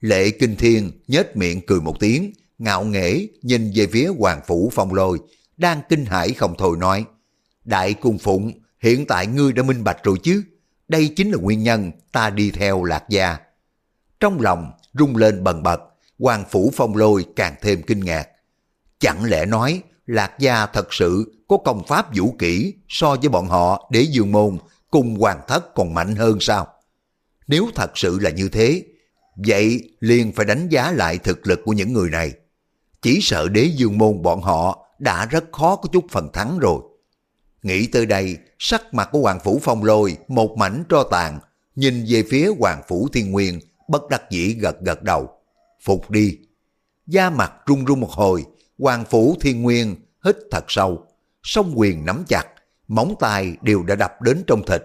Lệ Kinh Thiên nhếch miệng cười một tiếng, ngạo nghễ nhìn về phía Hoàng Phủ Phong Lôi, đang kinh hãi không thôi nói, Đại Cung Phụng, hiện tại ngươi đã minh bạch rồi chứ, đây chính là nguyên nhân ta đi theo lạc gia. Trong lòng rung lên bần bật, Hoàng Phủ Phong Lôi càng thêm kinh ngạc. Chẳng lẽ nói lạc gia thật sự có công pháp vũ kỹ so với bọn họ đế dương môn cùng hoàng thất còn mạnh hơn sao? Nếu thật sự là như thế, vậy liền phải đánh giá lại thực lực của những người này. Chỉ sợ đế dương môn bọn họ đã rất khó có chút phần thắng rồi. Nghĩ tới đây, sắc mặt của Hoàng Phủ Phong lôi một mảnh tro tàn, nhìn về phía Hoàng Phủ Thiên Nguyên, bất đắc dĩ gật gật đầu. Phục đi. Da mặt run run một hồi, Hoàng Phủ Thiên Nguyên hít thật sâu, song quyền nắm chặt, móng tay đều đã đập đến trong thịt.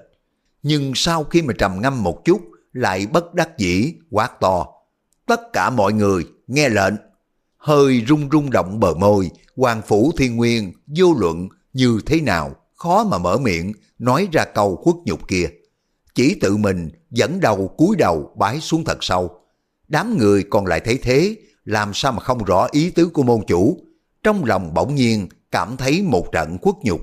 Nhưng sau khi mà trầm ngâm một chút, lại bất đắc dĩ, quát to. Tất cả mọi người, nghe lệnh. Hơi rung rung động bờ môi, Hoàng Phủ Thiên Nguyên vô luận như thế nào, khó mà mở miệng, nói ra câu khuất nhục kia. Chỉ tự mình dẫn đầu cúi đầu bái xuống thật sâu. Đám người còn lại thấy thế, làm sao mà không rõ ý tứ của môn chủ. Trong lòng bỗng nhiên cảm thấy một trận khuất nhục.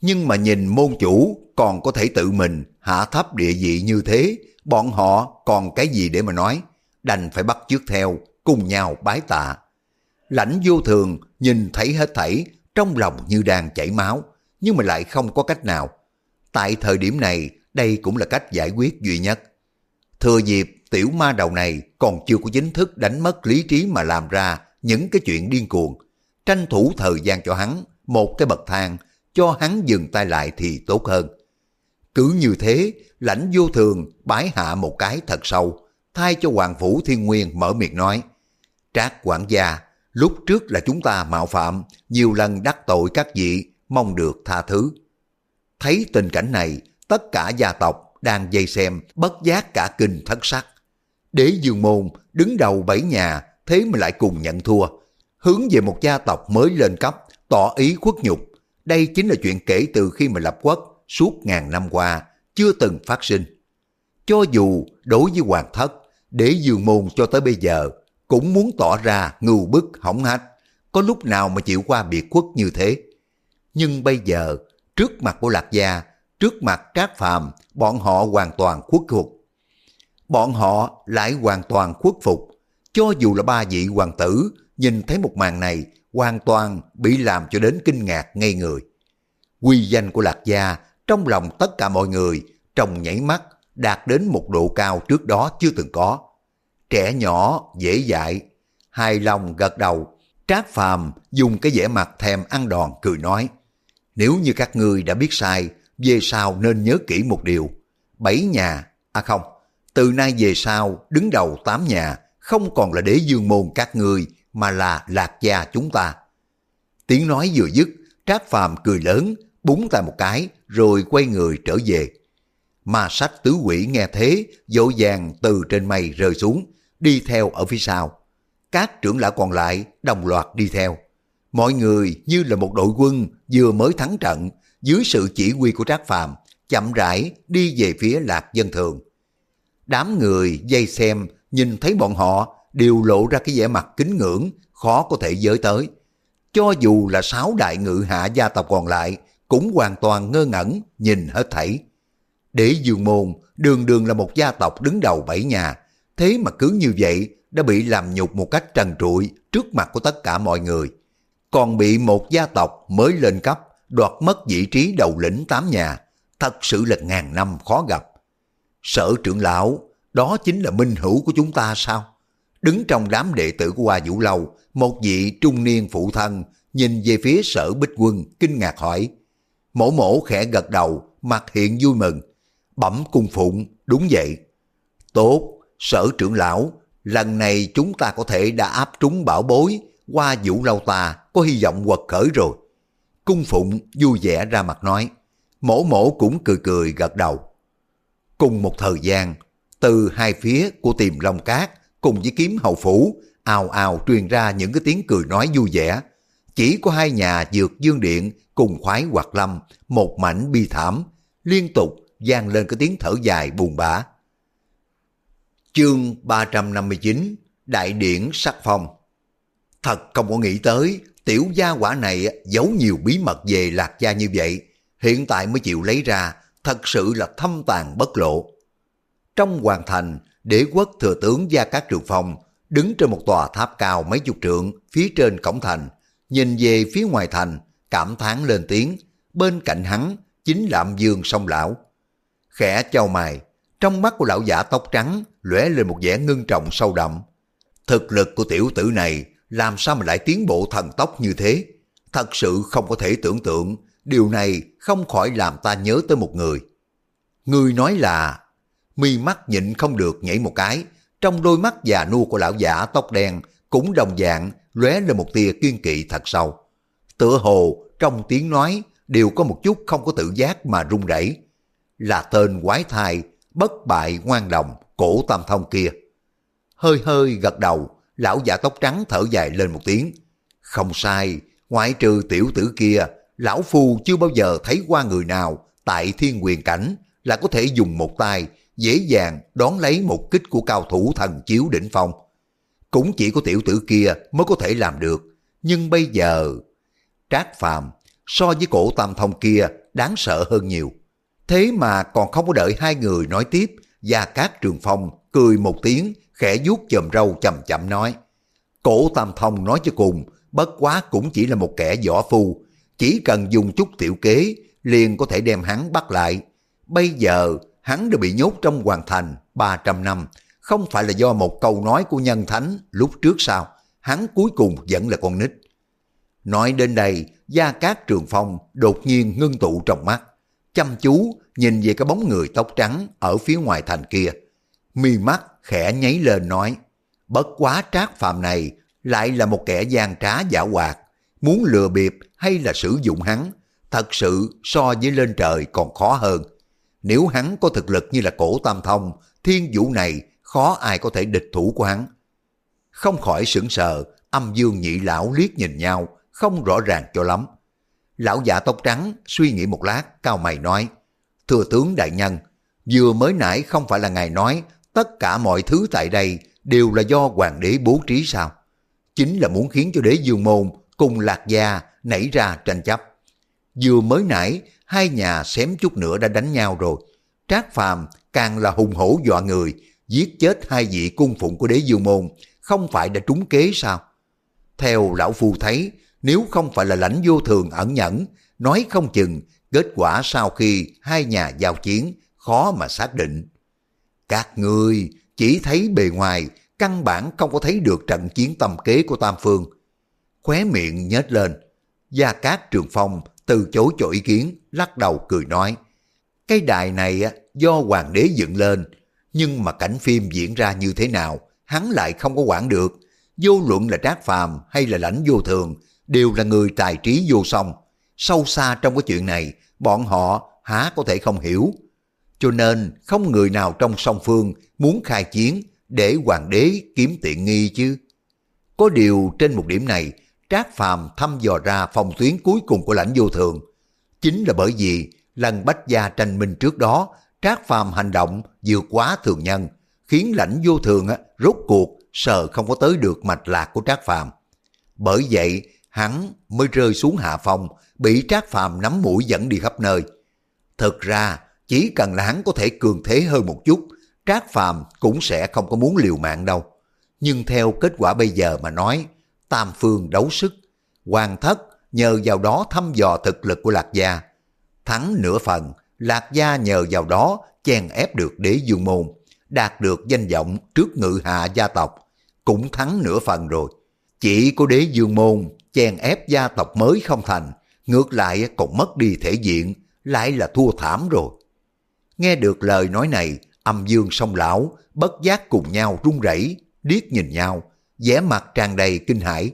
Nhưng mà nhìn môn chủ còn có thể tự mình hạ thấp địa vị như thế, bọn họ còn cái gì để mà nói, đành phải bắt chước theo, cùng nhau bái tạ. Lãnh vô thường nhìn thấy hết thảy, trong lòng như đang chảy máu, nhưng mà lại không có cách nào. Tại thời điểm này, đây cũng là cách giải quyết duy nhất. Thừa dịp tiểu ma đầu này còn chưa có chính thức đánh mất lý trí mà làm ra những cái chuyện điên cuồng. Tranh thủ thời gian cho hắn, một cái bậc thang, cho hắn dừng tay lại thì tốt hơn. Cứ như thế, lãnh vô thường bái hạ một cái thật sâu, thay cho Hoàng Phủ Thiên Nguyên mở miệng nói. Trác quản gia, lúc trước là chúng ta mạo phạm, nhiều lần đắc tội các vị, mong được tha thứ. Thấy tình cảnh này, tất cả gia tộc đang dây xem, bất giác cả kinh thất sắc. Đế dương môn đứng đầu bảy nhà, thế mà lại cùng nhận thua. Hướng về một gia tộc mới lên cấp, tỏ ý khuất nhục. Đây chính là chuyện kể từ khi mà lập quốc, suốt ngàn năm qua, chưa từng phát sinh. Cho dù đối với hoàng thất, đế dương môn cho tới bây giờ, cũng muốn tỏ ra ngưu bức hỏng hách, có lúc nào mà chịu qua biệt khuất như thế. Nhưng bây giờ, trước mặt của Lạc Gia, trước mặt Trác Phàm, bọn họ hoàn toàn khuất phục. Bọn họ lại hoàn toàn khuất phục. Cho dù là ba vị hoàng tử, nhìn thấy một màn này, hoàn toàn bị làm cho đến kinh ngạc ngây người. Quy danh của Lạc Gia trong lòng tất cả mọi người trong nhảy mắt đạt đến một độ cao trước đó chưa từng có. Trẻ nhỏ, dễ dại, hài lòng gật đầu. Trác Phàm dùng cái vẻ mặt thèm ăn đòn cười nói, nếu như các ngươi đã biết sai, về sau nên nhớ kỹ một điều. Bảy nhà, à không, từ nay về sau đứng đầu tám nhà không còn là đế dương môn các ngươi mà là lạc gia chúng ta. Tiếng nói vừa dứt, Trác Phàm cười lớn, búng tay một cái rồi quay người trở về. Ma sách tứ quỷ nghe thế, dỗ dàng từ trên mây rơi xuống, đi theo ở phía sau. Các trưởng lão còn lại đồng loạt đi theo. Mọi người như là một đội quân vừa mới thắng trận, dưới sự chỉ huy của Trác Phàm chậm rãi đi về phía Lạc Dân Thường. Đám người dây xem nhìn thấy bọn họ đều lộ ra cái vẻ mặt kính ngưỡng, khó có thể giới tới. Cho dù là sáu đại ngự hạ gia tộc còn lại, cũng hoàn toàn ngơ ngẩn nhìn hết thảy. để Dường Môn đường đường là một gia tộc đứng đầu bảy nhà, thế mà cứ như vậy đã bị làm nhục một cách trần trụi trước mặt của tất cả mọi người. Còn bị một gia tộc mới lên cấp đoạt mất vị trí đầu lĩnh tám nhà, thật sự là ngàn năm khó gặp. Sở trưởng lão, đó chính là minh hữu của chúng ta sao? Đứng trong đám đệ tử của Hoa Vũ Lâu, một vị trung niên phụ thân nhìn về phía sở bích quân kinh ngạc hỏi. Mổ mổ khẽ gật đầu, mặt hiện vui mừng. Bẩm cung phụng, đúng vậy. Tốt, sở trưởng lão, lần này chúng ta có thể đã áp trúng bảo bối, qua vũ lâu ta có hy vọng quật khởi rồi. Cung phụng vui vẻ ra mặt nói, mổ mổ cũng cười cười gật đầu. Cùng một thời gian, từ hai phía của tiềm long cát cùng với kiếm hậu phủ, ào ào truyền ra những cái tiếng cười nói vui vẻ. Chỉ có hai nhà dược dương điện cùng khoái hoạt lâm, một mảnh bi thảm, liên tục gian lên cái tiếng thở dài buồn bã. Chương 359 Đại điển sắc phong Thật không có nghĩ tới, tiểu gia quả này giấu nhiều bí mật về lạc gia như vậy, hiện tại mới chịu lấy ra, thật sự là thâm tàn bất lộ. Trong hoàng thành, đế quốc thừa tướng Gia Cát Trường Phong đứng trên một tòa tháp cao mấy chục trượng phía trên cổng thành, nhìn về phía ngoài thành, cảm thán lên tiếng, bên cạnh hắn chính là âm dương song lão. Khẽ trao mày, trong mắt của lão giả tóc trắng lóe lên một vẻ ngưng trọng sâu đậm. Thực lực của tiểu tử này làm sao mà lại tiến bộ thần tốc như thế? Thật sự không có thể tưởng tượng, điều này không khỏi làm ta nhớ tới một người. Người nói là, mi mắt nhịn không được nhảy một cái, trong đôi mắt già nua của lão giả tóc đen cũng đồng dạng lóe lên một tia kiên kỵ thật sâu. Tựa hồ trong tiếng nói đều có một chút không có tự giác mà run rẩy. Là tên quái thai, bất bại ngoan đồng, cổ tam thông kia. Hơi hơi gật đầu, lão giả tóc trắng thở dài lên một tiếng. Không sai, ngoại trừ tiểu tử kia, lão phu chưa bao giờ thấy qua người nào tại thiên quyền cảnh là có thể dùng một tay dễ dàng đón lấy một kích của cao thủ thần chiếu đỉnh phong. Cũng chỉ có tiểu tử kia mới có thể làm được. Nhưng bây giờ, Trác Phàm so với cổ tam thông kia đáng sợ hơn nhiều. Thế mà còn không có đợi hai người nói tiếp, Gia Cát Trường Phong cười một tiếng, khẽ vuốt chòm râu chậm chậm nói. Cổ Tam Thông nói cho cùng, bất quá cũng chỉ là một kẻ võ phu, chỉ cần dùng chút tiểu kế, liền có thể đem hắn bắt lại. Bây giờ, hắn đã bị nhốt trong hoàng thành 300 năm, không phải là do một câu nói của nhân thánh lúc trước sao, hắn cuối cùng vẫn là con nít. Nói đến đây, Gia Cát Trường Phong đột nhiên ngưng tụ trong mắt, chăm chú nhìn về cái bóng người tóc trắng ở phía ngoài thành kia. Mi mắt khẽ nháy lên nói, bất quá trác phạm này lại là một kẻ gian trá giả hoạt, muốn lừa bịp hay là sử dụng hắn, thật sự so với lên trời còn khó hơn. Nếu hắn có thực lực như là cổ tam thông, thiên vũ này khó ai có thể địch thủ của hắn. Không khỏi sững sờ, âm dương nhị lão liếc nhìn nhau, không rõ ràng cho lắm. Lão già tóc trắng suy nghĩ một lát, cao mày nói, Thưa tướng đại nhân, vừa mới nãy không phải là ngài nói tất cả mọi thứ tại đây đều là do hoàng đế bố trí sao? Chính là muốn khiến cho đế dương môn cùng lạc gia nảy ra tranh chấp. Vừa mới nãy, hai nhà xém chút nữa đã đánh nhau rồi. Trác Phàm càng là hùng hổ dọa người, giết chết hai vị cung phụng của đế dương môn, không phải đã trúng kế sao? Theo lão phu thấy, nếu không phải là lãnh vô thường ẩn nhẫn, nói không chừng kết quả sau khi hai nhà giao chiến khó mà xác định. Các ngươi chỉ thấy bề ngoài căn bản không có thấy được trận chiến tâm kế của Tam Phương. Khóe miệng nhếch lên, Gia Cát Trường Phong từ chối cho ý kiến, lắc đầu cười nói, cái đài này do hoàng đế dựng lên, nhưng mà cảnh phim diễn ra như thế nào, hắn lại không có quản được. Vô luận là Trác Phàm hay là lãnh vô thường, đều là người tài trí vô song. Sâu xa trong cái chuyện này, bọn họ há có thể không hiểu. Cho nên không người nào trong song phương muốn khai chiến để hoàng đế kiếm tiện nghi chứ. Có điều trên một điểm này, Trác Phàm thăm dò ra phòng tuyến cuối cùng của lãnh vô thường. Chính là bởi vì lần bách gia tranh minh trước đó, Trác Phàm hành động vượt quá thường nhân, khiến lãnh vô thường á, rốt cuộc sợ không có tới được mạch lạc của Trác Phàm. Bởi vậy, hắn mới rơi xuống hạ phòng bị Trác Phàm nắm mũi dẫn đi khắp nơi. Thực ra, chỉ cần là hắn có thể cường thế hơn một chút, Trác Phàm cũng sẽ không có muốn liều mạng đâu. Nhưng theo kết quả bây giờ mà nói, tam phương đấu sức, hoàng thất nhờ vào đó thăm dò thực lực của Lạc Gia. Thắng nửa phần, Lạc Gia nhờ vào đó chèn ép được đế dương môn, đạt được danh vọng trước ngự hạ gia tộc, cũng thắng nửa phần rồi. Chỉ có đế dương môn chèn ép gia tộc mới không thành, ngược lại còn mất đi thể diện, lại là thua thảm rồi. Nghe được lời nói này, âm dương song lão, bất giác cùng nhau run rẩy, điếc nhìn nhau, vẻ mặt tràn đầy kinh hãi.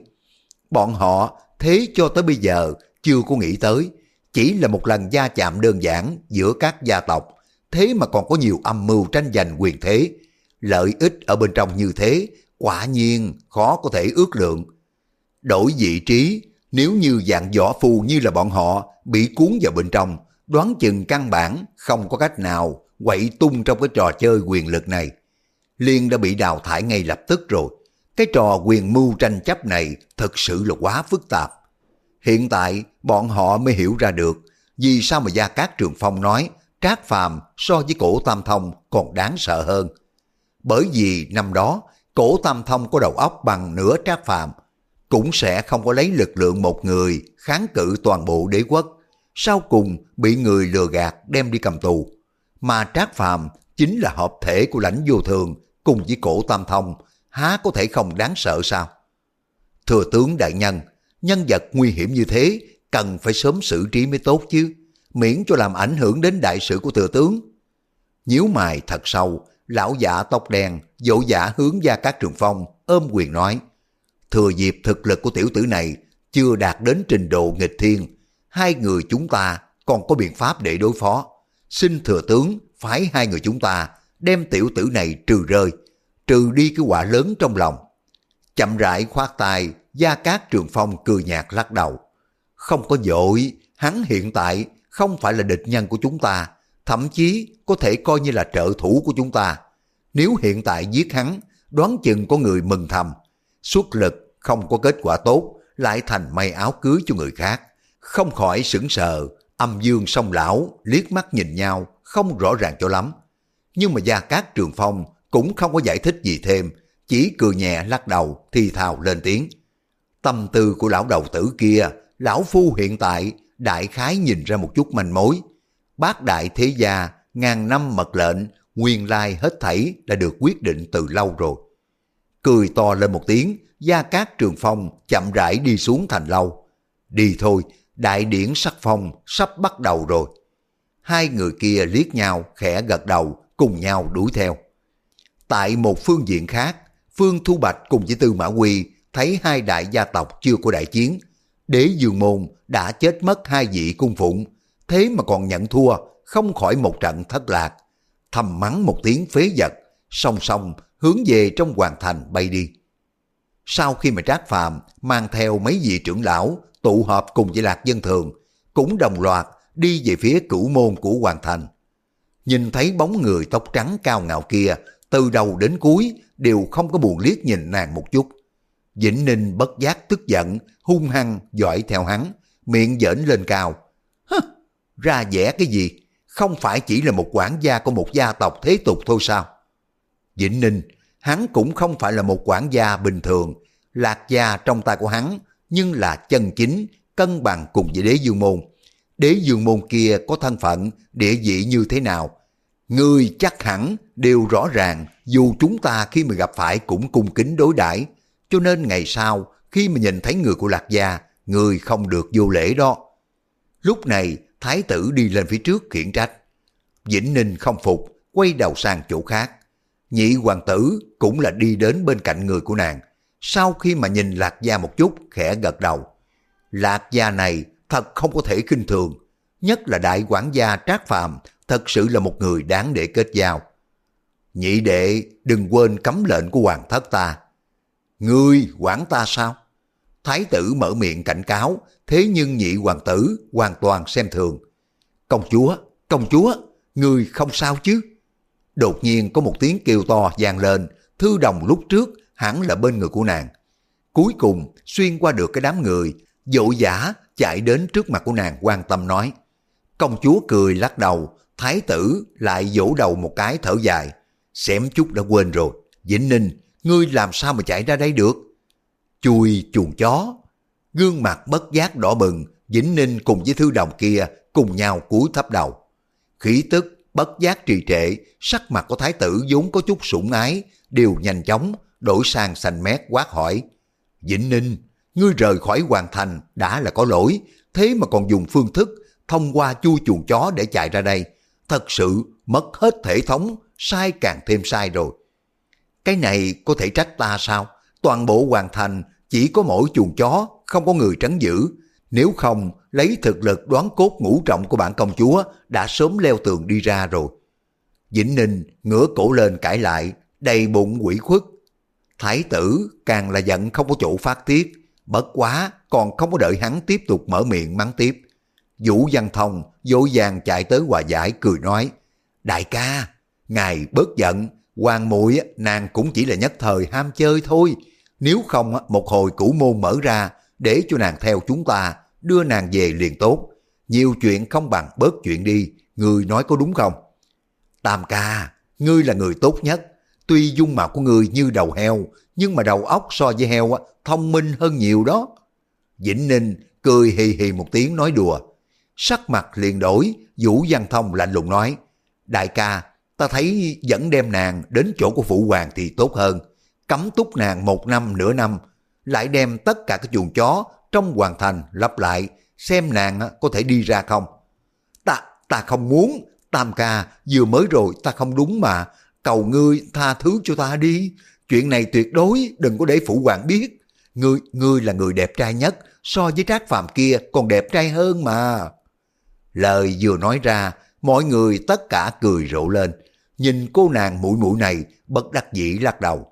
Bọn họ thế cho tới bây giờ chưa có nghĩ tới, chỉ là một lần gia chạm đơn giản giữa các gia tộc, thế mà còn có nhiều âm mưu tranh giành quyền thế. Lợi ích ở bên trong như thế, quả nhiên khó có thể ước lượng. Đổi vị trí, nếu như dạng võ phu như là bọn họ bị cuốn vào bên trong, đoán chừng căn bản không có cách nào quậy tung trong cái trò chơi quyền lực này. Liên đã bị đào thải ngay lập tức rồi. Cái trò quyền mưu tranh chấp này thật sự là quá phức tạp. Hiện tại, bọn họ mới hiểu ra được vì sao mà Gia Cát Trường Phong nói Trác Phàm so với cổ Tam Thông còn đáng sợ hơn. Bởi vì năm đó, cổ Tam Thông có đầu óc bằng nửa Trác Phàm, cũng sẽ không có lấy lực lượng một người kháng cự toàn bộ đế quốc. Sau cùng bị người lừa gạt đem đi cầm tù. Mà Trác Phàm chính là hợp thể của lãnh vô thường cùng với cổ Tam Thông há có thể không đáng sợ sao? Thừa tướng đại nhân, nhân vật nguy hiểm như thế cần phải sớm xử trí mới tốt chứ, miễn cho làm ảnh hưởng đến đại sự của thừa tướng. Nhíu mày thật sâu, lão giả tóc đen, dỗ giả hướng ra các trường phong, ôm quyền nói, thừa dịp thực lực của tiểu tử này chưa đạt đến trình độ nghịch thiên, hai người chúng ta còn có biện pháp để đối phó. Xin thừa tướng phái hai người chúng ta đem tiểu tử này trừ rơi, trừ đi cái quả lớn trong lòng. Chậm rãi khoát tay, Gia Cát Trường Phong cười nhạt lắc đầu. Không có dội, hắn hiện tại không phải là địch nhân của chúng ta, thậm chí có thể coi như là trợ thủ của chúng ta. Nếu hiện tại giết hắn, đoán chừng có người mừng thầm. Xuất lực không có kết quả tốt, lại thành may áo cưới cho người khác. Không khỏi sững sờ, âm dương song lão liếc mắt nhìn nhau, không rõ ràng cho lắm. Nhưng mà Gia Cát Trường Phong cũng không có giải thích gì thêm, chỉ cười nhẹ lắc đầu thì thào lên tiếng. Tâm tư của lão đầu tử kia, lão phu hiện tại đại khái nhìn ra một chút manh mối. Bác đại thế gia, ngàn năm mật lệnh, nguyên lai hết thảy đã được quyết định từ lâu rồi. Cười to lên một tiếng, Gia Cát Trường Phong chậm rãi đi xuống thành lâu. Đi thôi, đại điển sắc phong sắp bắt đầu rồi. Hai người kia liếc nhau, khẽ gật đầu, cùng nhau đuổi theo. Tại một phương diện khác, Phương Thu Bạch cùng với Tư Mã Quy thấy hai đại gia tộc chưa có đại chiến. Đế Dương Môn đã chết mất hai vị cung phụng, thế mà còn nhận thua, không khỏi một trận thất lạc. Thầm mắng một tiếng phế vật, song song hướng về trong hoàng thành bay đi. Sau khi mà Trác Phàm mang theo mấy vị trưởng lão tụ họp cùng với Lạc Dân Thường, cũng đồng loạt đi về phía cửu môn của hoàng thành. Nhìn thấy bóng người tóc trắng cao ngạo kia, từ đầu đến cuối đều không có buồn liếc nhìn nàng một chút. Vĩnh Ninh bất giác tức giận, hung hăng dõi theo hắn, miệng dễn lên cao. Hứ, ra vẻ cái gì? Không phải chỉ là một quản gia của một gia tộc thế tục thôi sao? Vĩnh Ninh, hắn cũng không phải là một quản gia bình thường, lạc gia trong tay của hắn, nhưng là chân chính, cân bằng cùng với đế dương môn. Đế dương môn kia có thân phận, địa vị như thế nào? người chắc hẳn đều rõ ràng dù chúng ta khi mà gặp phải cũng cung kính đối đãi cho nên ngày sau khi mà nhìn thấy người của Lạc Gia, người không được vô lễ đó. Lúc này, thái tử đi lên phía trước khiển trách. Vĩnh Ninh không phục, quay đầu sang chỗ khác. Nhị hoàng tử cũng là đi đến bên cạnh người của nàng. Sau khi mà nhìn Lạc Gia một chút, khẽ gật đầu. Lạc Gia này thật không có thể kinh thường. Nhất là đại quản gia Trác Phàm thật sự là một người đáng để kết giao. Nhị đệ đừng quên cấm lệnh của hoàng thất ta. Ngươi quản ta sao? Thái tử mở miệng cảnh cáo, thế nhưng nhị hoàng tử hoàn toàn xem thường. Công chúa, công chúa, ngươi không sao chứ? Đột nhiên có một tiếng kêu to vang lên, thư đồng lúc trước hẳn là bên người của nàng. Cuối cùng xuyên qua được cái đám người, dỗ giả chạy đến trước mặt của nàng quan tâm nói. Công chúa cười lắc đầu, thái tử lại vỗ đầu một cái thở dài. Xém chút đã quên rồi, Vĩnh Ninh, ngươi làm sao mà chạy ra đây được? Chui chuồng chó. Gương mặt bất giác đỏ bừng, Vĩnh Ninh cùng với thư đồng kia cùng nhau cúi thấp đầu. Khí tức bất giác trì trệ, sắc mặt của thái tử vốn có chút sủng ái, đều nhanh chóng đổi sang xanh mét quát hỏi. Vĩnh Ninh, ngươi rời khỏi hoàng thành đã là có lỗi, thế mà còn dùng phương thức thông qua chui chuồng chó để chạy ra đây. Thật sự mất hết thể thống, sai càng thêm sai rồi. Cái này có thể trách ta sao? Toàn bộ hoàng thành chỉ có mỗi chuồng chó, không có người trấn giữ. Nếu không, lấy thực lực đoán cốt ngũ trọng của bản công chúa đã sớm leo tường đi ra rồi. Vĩnh Ninh ngửa cổ lên cãi lại, đầy bụng quỷ khuất. Thái tử càng là giận không có chỗ phát tiết, bất quá còn không có đợi hắn tiếp tục mở miệng mắng tiếp. Vũ Văn Thông dỗ dàng chạy tới hòa giải cười nói, Đại ca, ngài bớt giận, hoàng muội nàng cũng chỉ là nhất thời ham chơi thôi. Nếu không một hồi cũ môn mở ra để cho nàng theo chúng ta, đưa nàng về liền tốt. Nhiều chuyện không bằng bớt chuyện đi, người nói có đúng không? Tam ca, ngươi là người tốt nhất. Tuy dung mạo của người như đầu heo, nhưng mà đầu óc so với heo thông minh hơn nhiều đó. Vĩnh Ninh cười hì hì một tiếng nói đùa. Sắc mặt liền đổi, Vũ Văn Thông lạnh lùng nói, Đại ca, ta thấy dẫn đem nàng đến chỗ của phụ hoàng thì tốt hơn. Cấm túc nàng một năm nửa năm, lại đem tất cả các chuồng chó trong hoàng thành lặp lại, xem nàng có thể đi ra không. Ta, ta không muốn, Tam ca, vừa mới rồi ta không đúng mà, cầu ngươi tha thứ cho ta đi. Chuyện này tuyệt đối đừng có để phụ hoàng biết. Ngươi, ngươi là người đẹp trai nhất, so với trác phàm kia còn đẹp trai hơn mà. Lời vừa nói ra, mọi người tất cả cười rộ lên. Nhìn cô nàng mũi mũi này, bất đắc dĩ lắc đầu.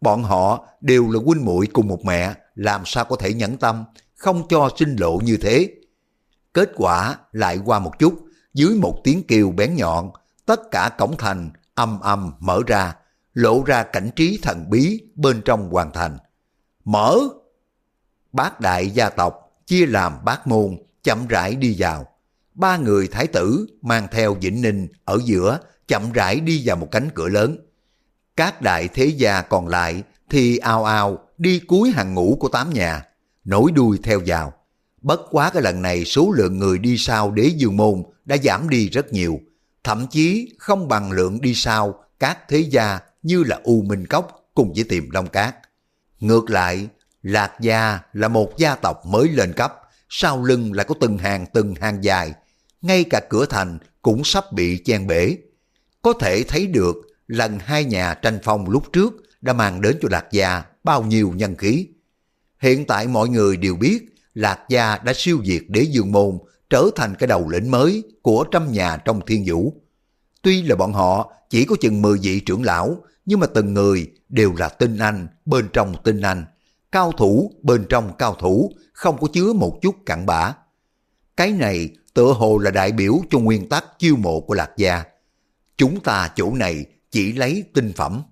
Bọn họ đều là huynh muội cùng một mẹ, làm sao có thể nhẫn tâm, không cho sinh lộ như thế. Kết quả lại qua một chút, dưới một tiếng kêu bén nhọn, tất cả cổng thành âm âm mở ra, lộ ra cảnh trí thần bí bên trong hoàng thành. Mở! Bát đại gia tộc chia làm bát môn, chậm rãi đi vào. Ba người thái tử mang theo Vĩnh Ninh ở giữa, chậm rãi đi vào một cánh cửa lớn. Các đại thế gia còn lại thì ao ao đi cuối hàng ngũ của tám nhà, nối đuôi theo vào. Bất quá cái lần này số lượng người đi sau đế dương môn đã giảm đi rất nhiều, thậm chí không bằng lượng đi sau các thế gia như là U Minh Cốc cùng với tiềm Long Cát. Ngược lại, Lạc Gia là một gia tộc mới lên cấp, sau lưng lại có từng hàng từng hàng dài, ngay cả cửa thành cũng sắp bị chen bể. Có thể thấy được lần hai nhà tranh phong lúc trước đã mang đến cho Lạc Gia bao nhiêu nhân khí. Hiện tại mọi người đều biết Lạc Gia đã siêu diệt đế dương môn trở thành cái đầu lĩnh mới của trăm nhà trong thiên vũ. Tuy là bọn họ chỉ có chừng 10 vị trưởng lão, nhưng mà từng người đều là tinh anh bên trong tinh anh, cao thủ bên trong cao thủ, không có chứa một chút cặn bã. Cái này tựa hồ là đại biểu cho nguyên tắc chiêu mộ của Lạc Gia. Chúng ta chỗ này chỉ lấy tinh phẩm.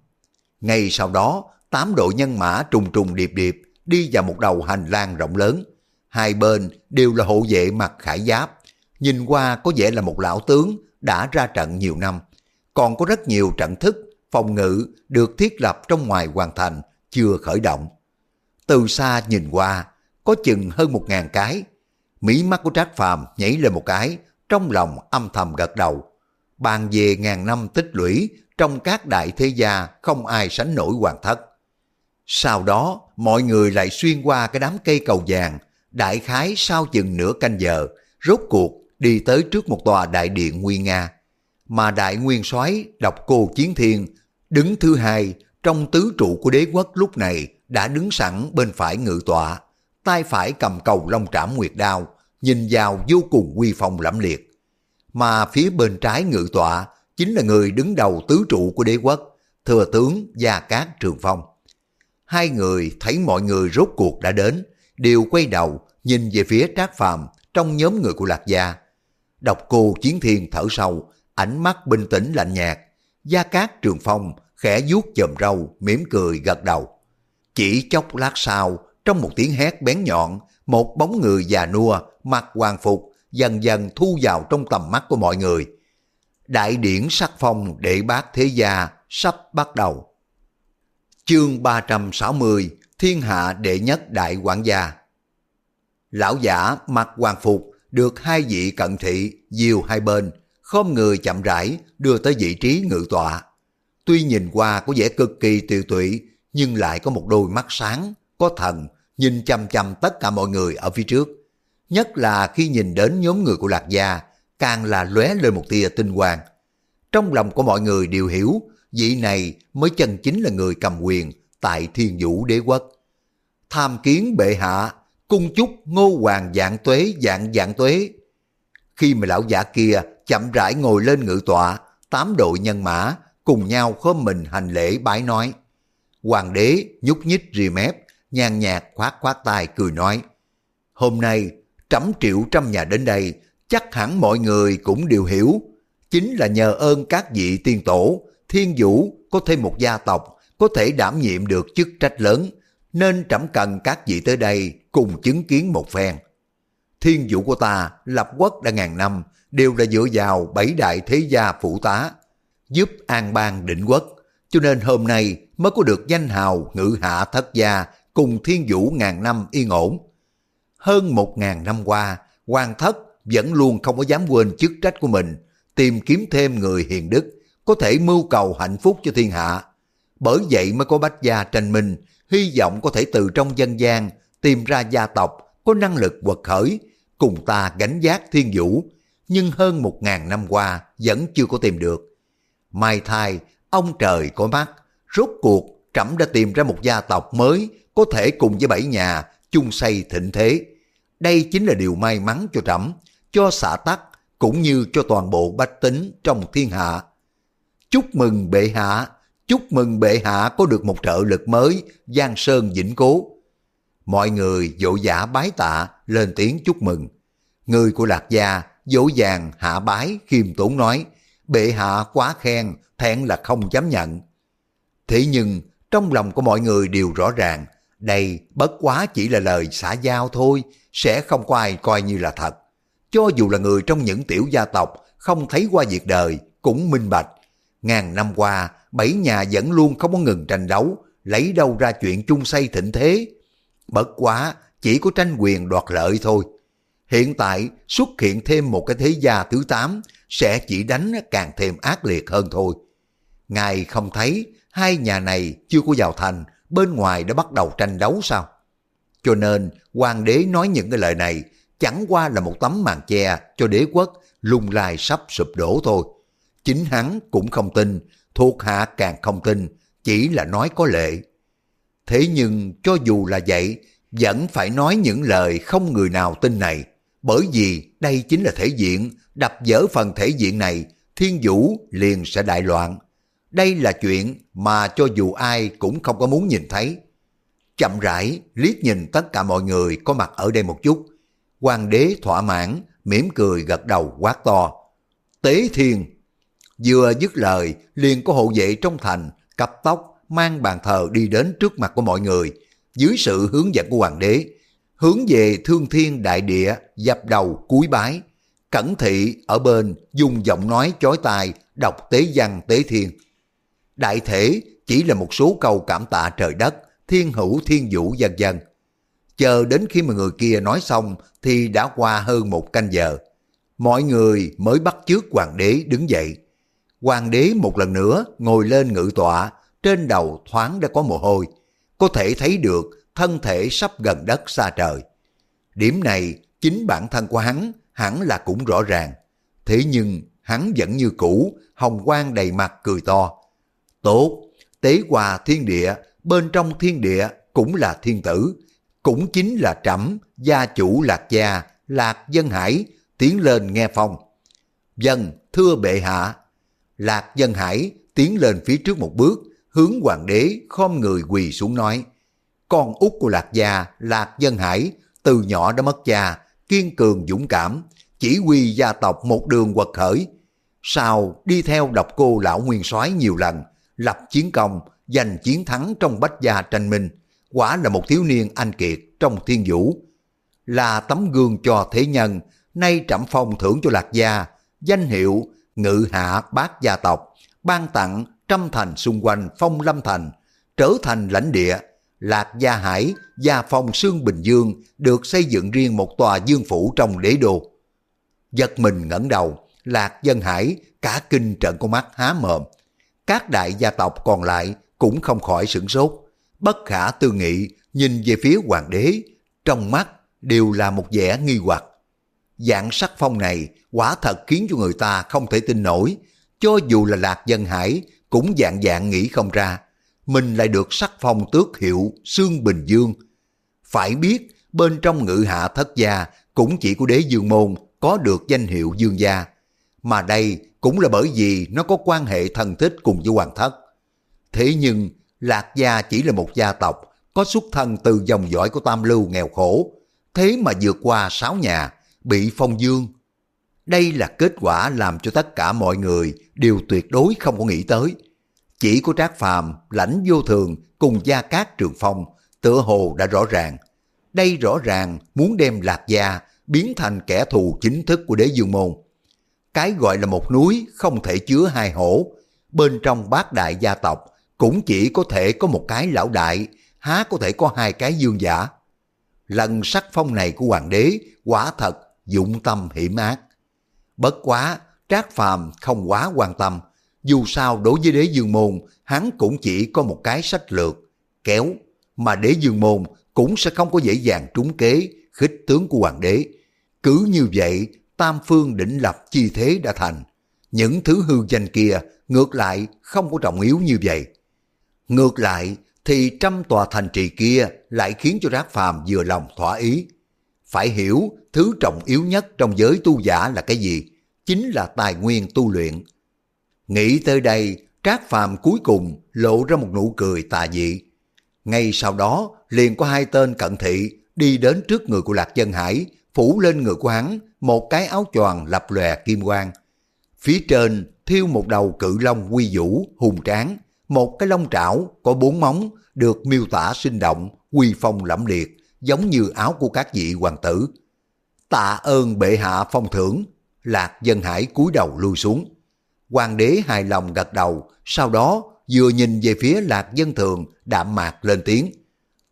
Ngay sau đó, tám đội nhân mã trùng trùng điệp điệp đi vào một đầu hành lang rộng lớn. Hai bên đều là hộ vệ mặc khải giáp. Nhìn qua có vẻ là một lão tướng đã ra trận nhiều năm. Còn có rất nhiều trận thức, phòng ngự được thiết lập trong ngoài hoàn thành, chưa khởi động. Từ xa nhìn qua, có chừng hơn một ngàn cái. Mỹ mắt của Trác Phàm nhảy lên một cái, trong lòng âm thầm gật đầu. bàn về ngàn năm tích lũy trong các đại thế gia không ai sánh nổi hoàng thất. Sau đó, mọi người lại xuyên qua cái đám cây cầu vàng, đại khái sau chừng nửa canh giờ, rốt cuộc đi tới trước một tòa đại điện nguy nga. Mà đại nguyên soái đọc cô Chiến Thiên, đứng thứ hai trong tứ trụ của đế quốc lúc này đã đứng sẵn bên phải ngự tọa, tay phải cầm cầu long trảm nguyệt đao, nhìn vào vô cùng uy phong lẫm liệt. Mà phía bên trái ngự tọa chính là người đứng đầu tứ trụ của đế quốc, thừa tướng Gia Cát Trường Phong. Hai người thấy mọi người rốt cuộc đã đến, đều quay đầu nhìn về phía Trác Phàm trong nhóm người của Lạc Gia. Độc cô Chiến Thiên thở sâu, ánh mắt bình tĩnh lạnh nhạt. Gia Cát Trường Phong khẽ vuốt chòm râu, mỉm cười gật đầu. Chỉ chốc lát sau, trong một tiếng hét bén nhọn, một bóng người già nua, mặc hoàng phục, dần dần thu vào trong tầm mắt của mọi người. Đại điển sắc phong đệ bác thế gia sắp bắt đầu. Chương 360 Thiên hạ đệ nhất đại quản gia Lão giả mặc hoàng phục được hai vị cận thị diều hai bên, khom người chậm rãi đưa tới vị trí ngự tọa. Tuy nhìn qua có vẻ cực kỳ tiêu tụy, nhưng lại có một đôi mắt sáng, có thần, nhìn chăm chăm tất cả mọi người ở phía trước. Nhất là khi nhìn đến nhóm người của Lạc Gia, càng là lóe lên một tia tinh quang. Trong lòng của mọi người đều hiểu, vị này mới chân chính là người cầm quyền tại thiên vũ đế quốc. Tham kiến bệ hạ, cung chúc ngô hoàng dạng tuế dạng dạng tuế. Khi mà lão giả kia chậm rãi ngồi lên ngự tọa, tám đội nhân mã cùng nhau khom mình hành lễ bái nói. Hoàng đế nhúc nhích rì mép, nhàn nhạt khoát khoát tay cười nói. Hôm nay, trẫm triệu trăm nhà đến đây, chắc hẳn mọi người cũng đều hiểu. Chính là nhờ ơn các vị tiên tổ, thiên vũ có thêm một gia tộc có thể đảm nhiệm được chức trách lớn, nên trẫm cần các vị tới đây cùng chứng kiến một phen. Thiên vũ của ta lập quốc đã ngàn năm, đều là dựa vào bảy đại thế gia phụ tá, giúp an bang định quốc, cho nên hôm nay mới có được danh hào ngự hạ thất gia cùng thiên vũ ngàn năm yên ổn. Hơn một ngàn năm qua, hoàng thất vẫn luôn không có dám quên chức trách của mình, tìm kiếm thêm người hiền đức, có thể mưu cầu hạnh phúc cho thiên hạ. Bởi vậy mới có bách gia tranh minh, hy vọng có thể từ trong dân gian tìm ra gia tộc có năng lực quật khởi, cùng ta gánh giác thiên vũ, nhưng hơn một ngàn năm qua vẫn chưa có tìm được. Mai thai, ông trời có mắt, rốt cuộc trẫm đã tìm ra một gia tộc mới có thể cùng với bảy nhà chung xây thịnh thế. Đây chính là điều may mắn cho trẫm, cho xã tắc cũng như cho toàn bộ bách tính trong thiên hạ. Chúc mừng bệ hạ, chúc mừng bệ hạ có được một trợ lực mới, Giang Sơn vĩnh cố. Mọi người dỗ giả bái tạ, lên tiếng chúc mừng. Người của Lạc Gia dỗ dàng hạ bái khiêm tốn nói, bệ hạ quá khen, thẹn là không dám nhận. Thế nhưng, trong lòng của mọi người đều rõ ràng, đây bất quá chỉ là lời xã giao thôi, sẽ không có ai coi như là thật. Cho dù là người trong những tiểu gia tộc không thấy qua việc đời, cũng minh bạch. Ngàn năm qua, bảy nhà vẫn luôn không có ngừng tranh đấu, lấy đâu ra chuyện chung xây thịnh thế. Bất quá, chỉ có tranh quyền đoạt lợi thôi. Hiện tại xuất hiện thêm một cái thế gia thứ tám sẽ chỉ đánh càng thêm ác liệt hơn thôi. Ngài không thấy hai nhà này chưa có vào thành, bên ngoài đã bắt đầu tranh đấu sao? Cho nên hoàng đế nói những cái lời này chẳng qua là một tấm màn che cho đế quốc lung lai sắp sụp đổ thôi. Chính hắn cũng không tin, thuộc hạ càng không tin, chỉ là nói có lệ. Thế nhưng cho dù là vậy, vẫn phải nói những lời không người nào tin này, bởi vì đây chính là thể diện, đập dở phần thể diện này, thiên vũ liền sẽ đại loạn. Đây là chuyện mà cho dù ai cũng không có muốn nhìn thấy. Chậm rãi, liếc nhìn tất cả mọi người có mặt ở đây một chút. Hoàng đế thỏa mãn, mỉm cười gật đầu quát to. Tế thiên! Vừa dứt lời, liền có hộ vệ trong thành, cặp tóc, mang bàn thờ đi đến trước mặt của mọi người, dưới sự hướng dẫn của hoàng đế, hướng về thương thiên đại địa, dập đầu cúi bái. Cẩn thị ở bên dùng giọng nói chói tai, đọc tế văn tế thiên. Đại thể chỉ là một số câu cảm tạ trời đất, thiên hữu thiên vũ dân dân. Chờ đến khi mà người kia nói xong thì đã qua hơn một canh giờ. Mọi người mới bắt chước hoàng đế đứng dậy. Hoàng đế một lần nữa ngồi lên ngự tọa, trên đầu thoáng đã có mồ hôi, có thể thấy được thân thể sắp gần đất xa trời. Điểm này chính bản thân của hắn hẳn là cũng rõ ràng. Thế nhưng hắn vẫn như cũ, hồng quang đầy mặt cười to. Tốt, tế hòa thiên địa, bên trong thiên địa cũng là thiên tử, cũng chính là trẫm gia chủ lạc gia, lạc dân hải, tiến lên nghe phong. Dân, thưa bệ hạ. Lạc dân hải tiến lên phía trước một bước, hướng hoàng đế khom người quỳ xuống nói. Con út của lạc gia, lạc dân hải, từ nhỏ đã mất cha, kiên cường dũng cảm, chỉ huy gia tộc một đường quật khởi. Sau đi theo độc cô lão nguyên soái nhiều lần, lập chiến công, giành chiến thắng trong bách gia tranh minh, quả là một thiếu niên anh kiệt trong thiên vũ. Là tấm gương cho thế nhân, nay trẫm phong thưởng cho lạc gia, danh hiệu ngự hạ bát gia tộc, ban tặng trăm thành xung quanh phong lâm thành, trở thành lãnh địa. Lạc Gia Hải, Gia Phong Sương Bình Dương được xây dựng riêng một tòa dương phủ trong đế đô. Giật mình ngẩng đầu, Lạc Dân Hải cả kinh trận con mắt há mồm. Các đại gia tộc còn lại cũng không khỏi sửng sốt. Bất khả tư nghị nhìn về phía hoàng đế, trong mắt đều là một vẻ nghi hoặc. Dạng sắc phong này quả thật khiến cho người ta không thể tin nổi. Cho dù là Lạc Dân Hải cũng dạng dạng nghĩ không ra. Mình lại được sắc phong tước hiệu Sương Bình Dương. Phải biết bên trong ngự hạ thất gia cũng chỉ của đế dương môn có được danh hiệu dương gia. Mà đây cũng là bởi vì nó có quan hệ thân thích cùng với hoàng thất. Thế nhưng Lạc gia chỉ là một gia tộc có xuất thân từ dòng dõi của Tam Lưu nghèo khổ, thế mà vượt qua sáu nhà, bị phong dương. Đây là kết quả làm cho tất cả mọi người đều tuyệt đối không có nghĩ tới. Chỉ có Trác Phàm, Lãnh Vô Thường cùng Gia Cát Trường Phong tựa hồ đã rõ ràng. Đây rõ ràng muốn đem Lạc Gia biến thành kẻ thù chính thức của đế dương môn. Cái gọi là một núi không thể chứa hai hổ, bên trong bát đại gia tộc cũng chỉ có thể có một cái lão đại, há có thể có hai cái dương giả. Lần sắc phong này của hoàng đế quả thật dụng tâm hiểm ác. Bất quá, Trác Phàm không quá quan tâm, dù sao đối với đế dương môn, hắn cũng chỉ có một cái sách lược, kéo, mà đế dương môn cũng sẽ không có dễ dàng trúng kế, khích tướng của hoàng đế. Cứ như vậy, tam phương định lập chi thế đã thành. Những thứ hư danh kia ngược lại không có trọng yếu như vậy. Ngược lại thì trăm tòa thành trì kia lại khiến cho Rác Phàm vừa lòng thỏa ý. Phải hiểu thứ trọng yếu nhất trong giới tu giả là cái gì? Chính là tài nguyên tu luyện. Nghĩ tới đây, Trác Phàm cuối cùng lộ ra một nụ cười tà dị. Ngay sau đó, liền có hai tên cận thị đi đến trước người của Lạc Dân Hải, phủ lên người của hắn một cái áo choàng lập lòe kim quang. Phía trên thiêu một đầu cự long quy vũ, hùng tráng, một cái lông trảo có bốn móng được miêu tả sinh động, quy phong lẫm liệt, giống như áo của các vị hoàng tử. Tạ ơn bệ hạ phong thưởng, Lạc Dân Hải cúi đầu lui xuống. Hoàng đế hài lòng gật đầu, sau đó vừa nhìn về phía Lạc Dân Thường đạm mạc lên tiếng.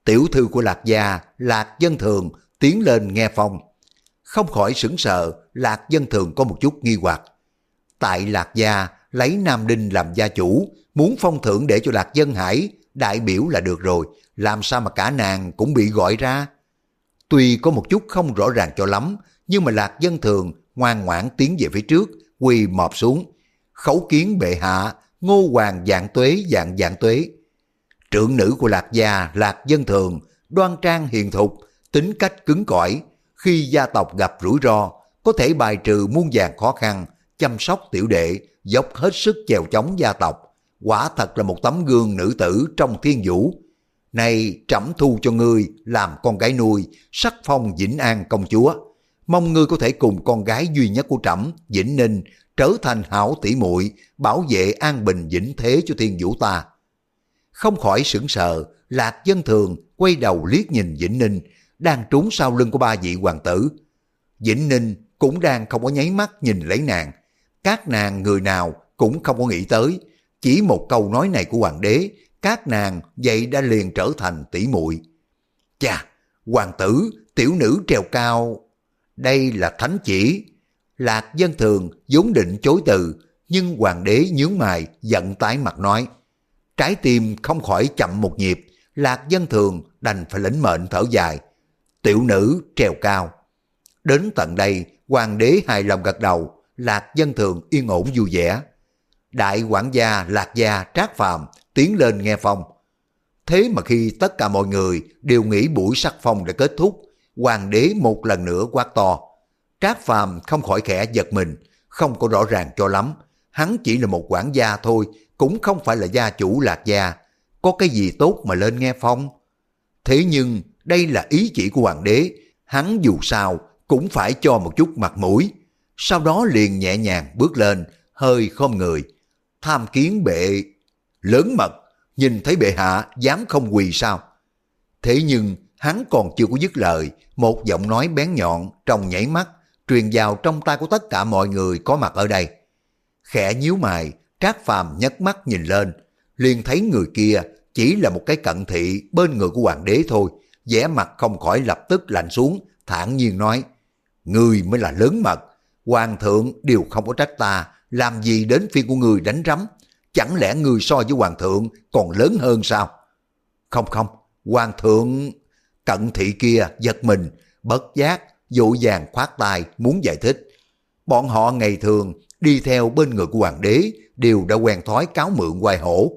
Tiểu thư của Lạc Gia, Lạc Dân Thường tiến lên nghe phong. Không khỏi sững sờ, Lạc Dân Thường có một chút nghi hoặc. Tại Lạc Gia, lấy Nam Đinh làm gia chủ, muốn phong thưởng để cho Lạc Dân Hải đại biểu là được rồi, làm sao mà cả nàng cũng bị gọi ra. Tuy có một chút không rõ ràng cho lắm, nhưng mà Lạc Dân Thường ngoan ngoãn tiến về phía trước, quỳ mọp xuống. Khấu kiến bệ hạ, ngô hoàng dạng tuế dạng dạng tuế. Trưởng nữ của Lạc Gia, Lạc Dân Thường, đoan trang hiền thục, tính cách cứng cỏi. Khi gia tộc gặp rủi ro, có thể bài trừ muôn vàng khó khăn, chăm sóc tiểu đệ, dốc hết sức chèo chống gia tộc. Quả thật là một tấm gương nữ tử trong thiên vũ. Này trẫm thu cho ngươi làm con gái nuôi, sắc phong Vĩnh An công chúa. Mong ngươi có thể cùng con gái duy nhất của trẫm Vĩnh Ninh trở thành hảo tỷ muội bảo vệ an bình vĩnh thế cho thiên vũ ta. Không khỏi sững sờ, Lạc Dân Thường quay đầu liếc nhìn Vĩnh Ninh, đang trốn sau lưng của ba vị hoàng tử. Vĩnh Ninh cũng đang không có nháy mắt nhìn lấy nàng. Các nàng người nào cũng không có nghĩ tới. Chỉ một câu nói này của hoàng đế, các nàng vậy đã liền trở thành tỷ muội. Chà, hoàng tử, tiểu nữ trèo cao. Đây là thánh chỉ. Lạc dân thường vốn định chối từ, nhưng hoàng đế nhướng mày giận tái mặt nói. Trái tim không khỏi chậm một nhịp, lạc dân thường đành phải lĩnh mệnh thở dài. Tiểu nữ trèo cao. Đến tận đây, hoàng đế hài lòng gật đầu, lạc dân thường yên ổn vui vẻ. Đại quản gia lạc gia trác phàm tiến lên nghe phong. Thế mà khi tất cả mọi người đều nghĩ buổi sắc phong đã kết thúc, hoàng đế một lần nữa quát to. Trác phàm không khỏi khẽ giật mình, không có rõ ràng cho lắm. Hắn chỉ là một quản gia thôi, cũng không phải là gia chủ lạc gia. Có cái gì tốt mà lên nghe phong? Thế nhưng đây là ý chỉ của hoàng đế, hắn dù sao cũng phải cho một chút mặt mũi. Sau đó liền nhẹ nhàng bước lên, hơi khom người. Tham kiến bệ lớn mật, nhìn thấy bệ hạ dám không quỳ sao? Thế nhưng hắn còn chưa có dứt lời, một giọng nói bén nhọn trong nhảy mắt truyền vào trong tay của tất cả mọi người có mặt ở đây. Khẽ nhíu mày, Trác Phàm nhấc mắt nhìn lên, liền thấy người kia chỉ là một cái cận thị bên người của hoàng đế thôi, vẻ mặt không khỏi lập tức lạnh xuống, thản nhiên nói, Người mới là lớn mật, hoàng thượng đều không có trách ta, làm gì đến phiên của người đánh rắm, chẳng lẽ người so với hoàng thượng còn lớn hơn sao? Không không, hoàng thượng... Cận thị kia giật mình, bất giác, dụ vàng khoát tay muốn giải thích. Bọn họ ngày thường đi theo bên người của hoàng đế đều đã quen thói cáo mượn quay hổ.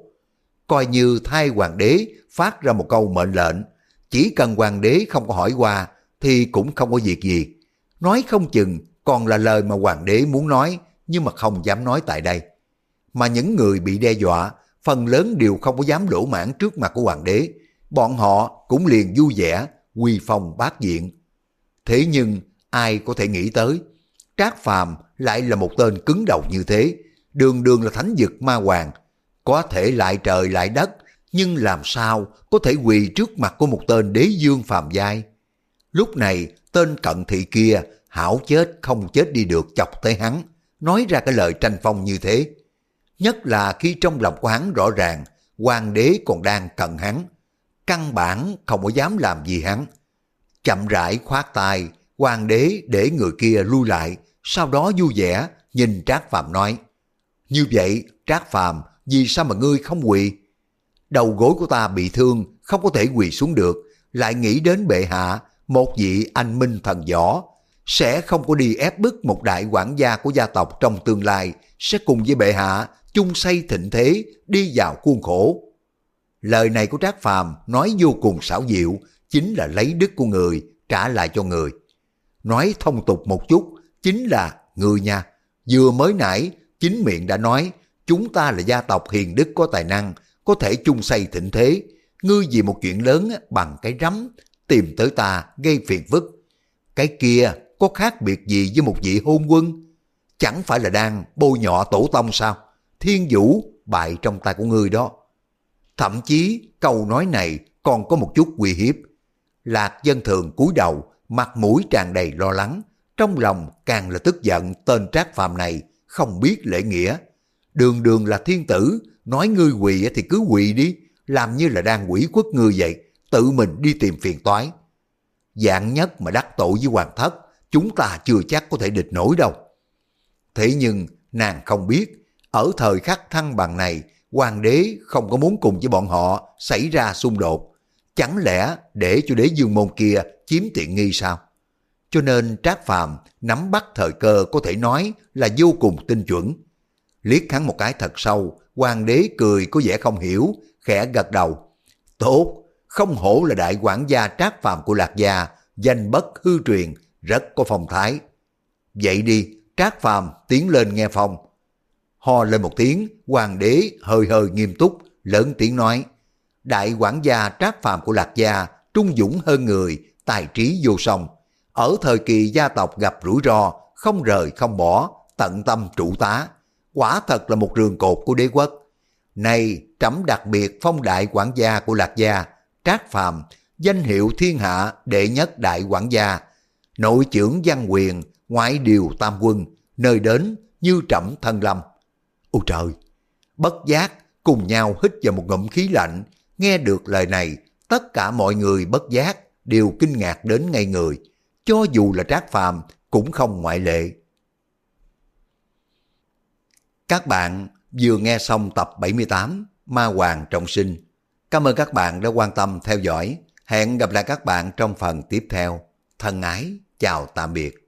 Coi như thay hoàng đế phát ra một câu mệnh lệnh, chỉ cần hoàng đế không có hỏi qua thì cũng không có việc gì. Nói không chừng còn là lời mà hoàng đế muốn nói nhưng mà không dám nói tại đây. Mà những người bị đe dọa phần lớn đều không có dám lỗ mãn trước mặt của hoàng đế. Bọn họ cũng liền vui vẻ, quy phong bát diện. Thế nhưng ai có thể nghĩ tới, Trác Phàm lại là một tên cứng đầu như thế, đường đường là thánh dực ma hoàng, có thể lại trời lại đất, nhưng làm sao có thể quỳ trước mặt của một tên đế dương phàm giai. Lúc này, tên cận thị kia, hảo chết không chết đi được chọc tới hắn, nói ra cái lời tranh phong như thế. Nhất là khi trong lòng của hắn rõ ràng, hoàng đế còn đang cận hắn, căn bản không có dám làm gì hắn. Chậm rãi khoát tay, hoàng đế để người kia lui lại, sau đó vui vẻ nhìn Trác Phàm nói, như vậy Trác Phàm vì sao mà ngươi không quỳ? Đầu gối của ta bị thương, không có thể quỳ xuống được, lại nghĩ đến bệ hạ, một vị anh minh thần võ, sẽ không có đi ép bức một đại quản gia của gia tộc trong tương lai, sẽ cùng với bệ hạ chung xây thịnh thế, đi vào khuôn khổ. Lời này của Trác Phàm nói vô cùng xảo diệu, chính là lấy đức của người, trả lại cho người. Nói thông tục một chút, chính là người nha. Vừa mới nãy, chính miệng đã nói, chúng ta là gia tộc hiền đức có tài năng, có thể chung xây thịnh thế. Ngươi vì một chuyện lớn bằng cái rắm, tìm tới ta gây phiền phức. Cái kia có khác biệt gì với một vị hôn quân? Chẳng phải là đang bôi nhọ tổ tông sao? Thiên vũ bại trong tay của ngươi đó. Thậm chí câu nói này còn có một chút uy hiếp. Lạc dân thường cúi đầu, mặt mũi tràn đầy lo lắng, trong lòng càng là tức giận tên trác phàm này không biết lễ nghĩa. Đường đường là thiên tử, nói ngươi quỳ thì cứ quỳ đi, làm như là đang quỷ quất ngươi vậy, tự mình đi tìm phiền toái. Dạng nhất mà đắc tội với hoàng thất, chúng ta chưa chắc có thể địch nổi đâu. Thế nhưng nàng không biết, ở thời khắc thăng bằng này, hoàng đế không có muốn cùng với bọn họ xảy ra xung đột. Chẳng lẽ để cho đế dương môn kia chiếm tiện nghi sao? Cho nên Trác Phàm nắm bắt thời cơ có thể nói là vô cùng tinh chuẩn. Liếc hắn một cái thật sâu, hoàng đế cười có vẻ không hiểu, khẽ gật đầu. Tốt, không hổ là đại quản gia Trác Phàm của Lạc Gia, danh bất hư truyền, rất có phong thái. Vậy đi, Trác Phàm tiến lên nghe phong. Ho lên một tiếng, hoàng đế hơi hơi nghiêm túc, lớn tiếng nói. Đại quản gia Trác Phàm của Lạc Gia, trung dũng hơn người, tài trí vô song ở thời kỳ gia tộc gặp rủi ro, không rời không bỏ, tận tâm trụ tá, quả thật là một rường cột của đế quốc. nay trẫm đặc biệt phong đại quản gia của Lạc Gia, Trác Phàm, danh hiệu thiên hạ đệ nhất đại quản gia, nội trưởng văn quyền, ngoại điều tam quân, nơi đến như trẫm thân lâm. Ôi trời! Bất giác, cùng nhau hít vào một ngụm khí lạnh, nghe được lời này, tất cả mọi người bất giác đều kinh ngạc đến ngay người cho dù là Trác Phàm cũng không ngoại lệ. Các bạn vừa nghe xong tập 78 Ma Hoàng Trọng Sinh. Cảm ơn các bạn đã quan tâm theo dõi. Hẹn gặp lại các bạn trong phần tiếp theo. Thân ái, chào tạm biệt.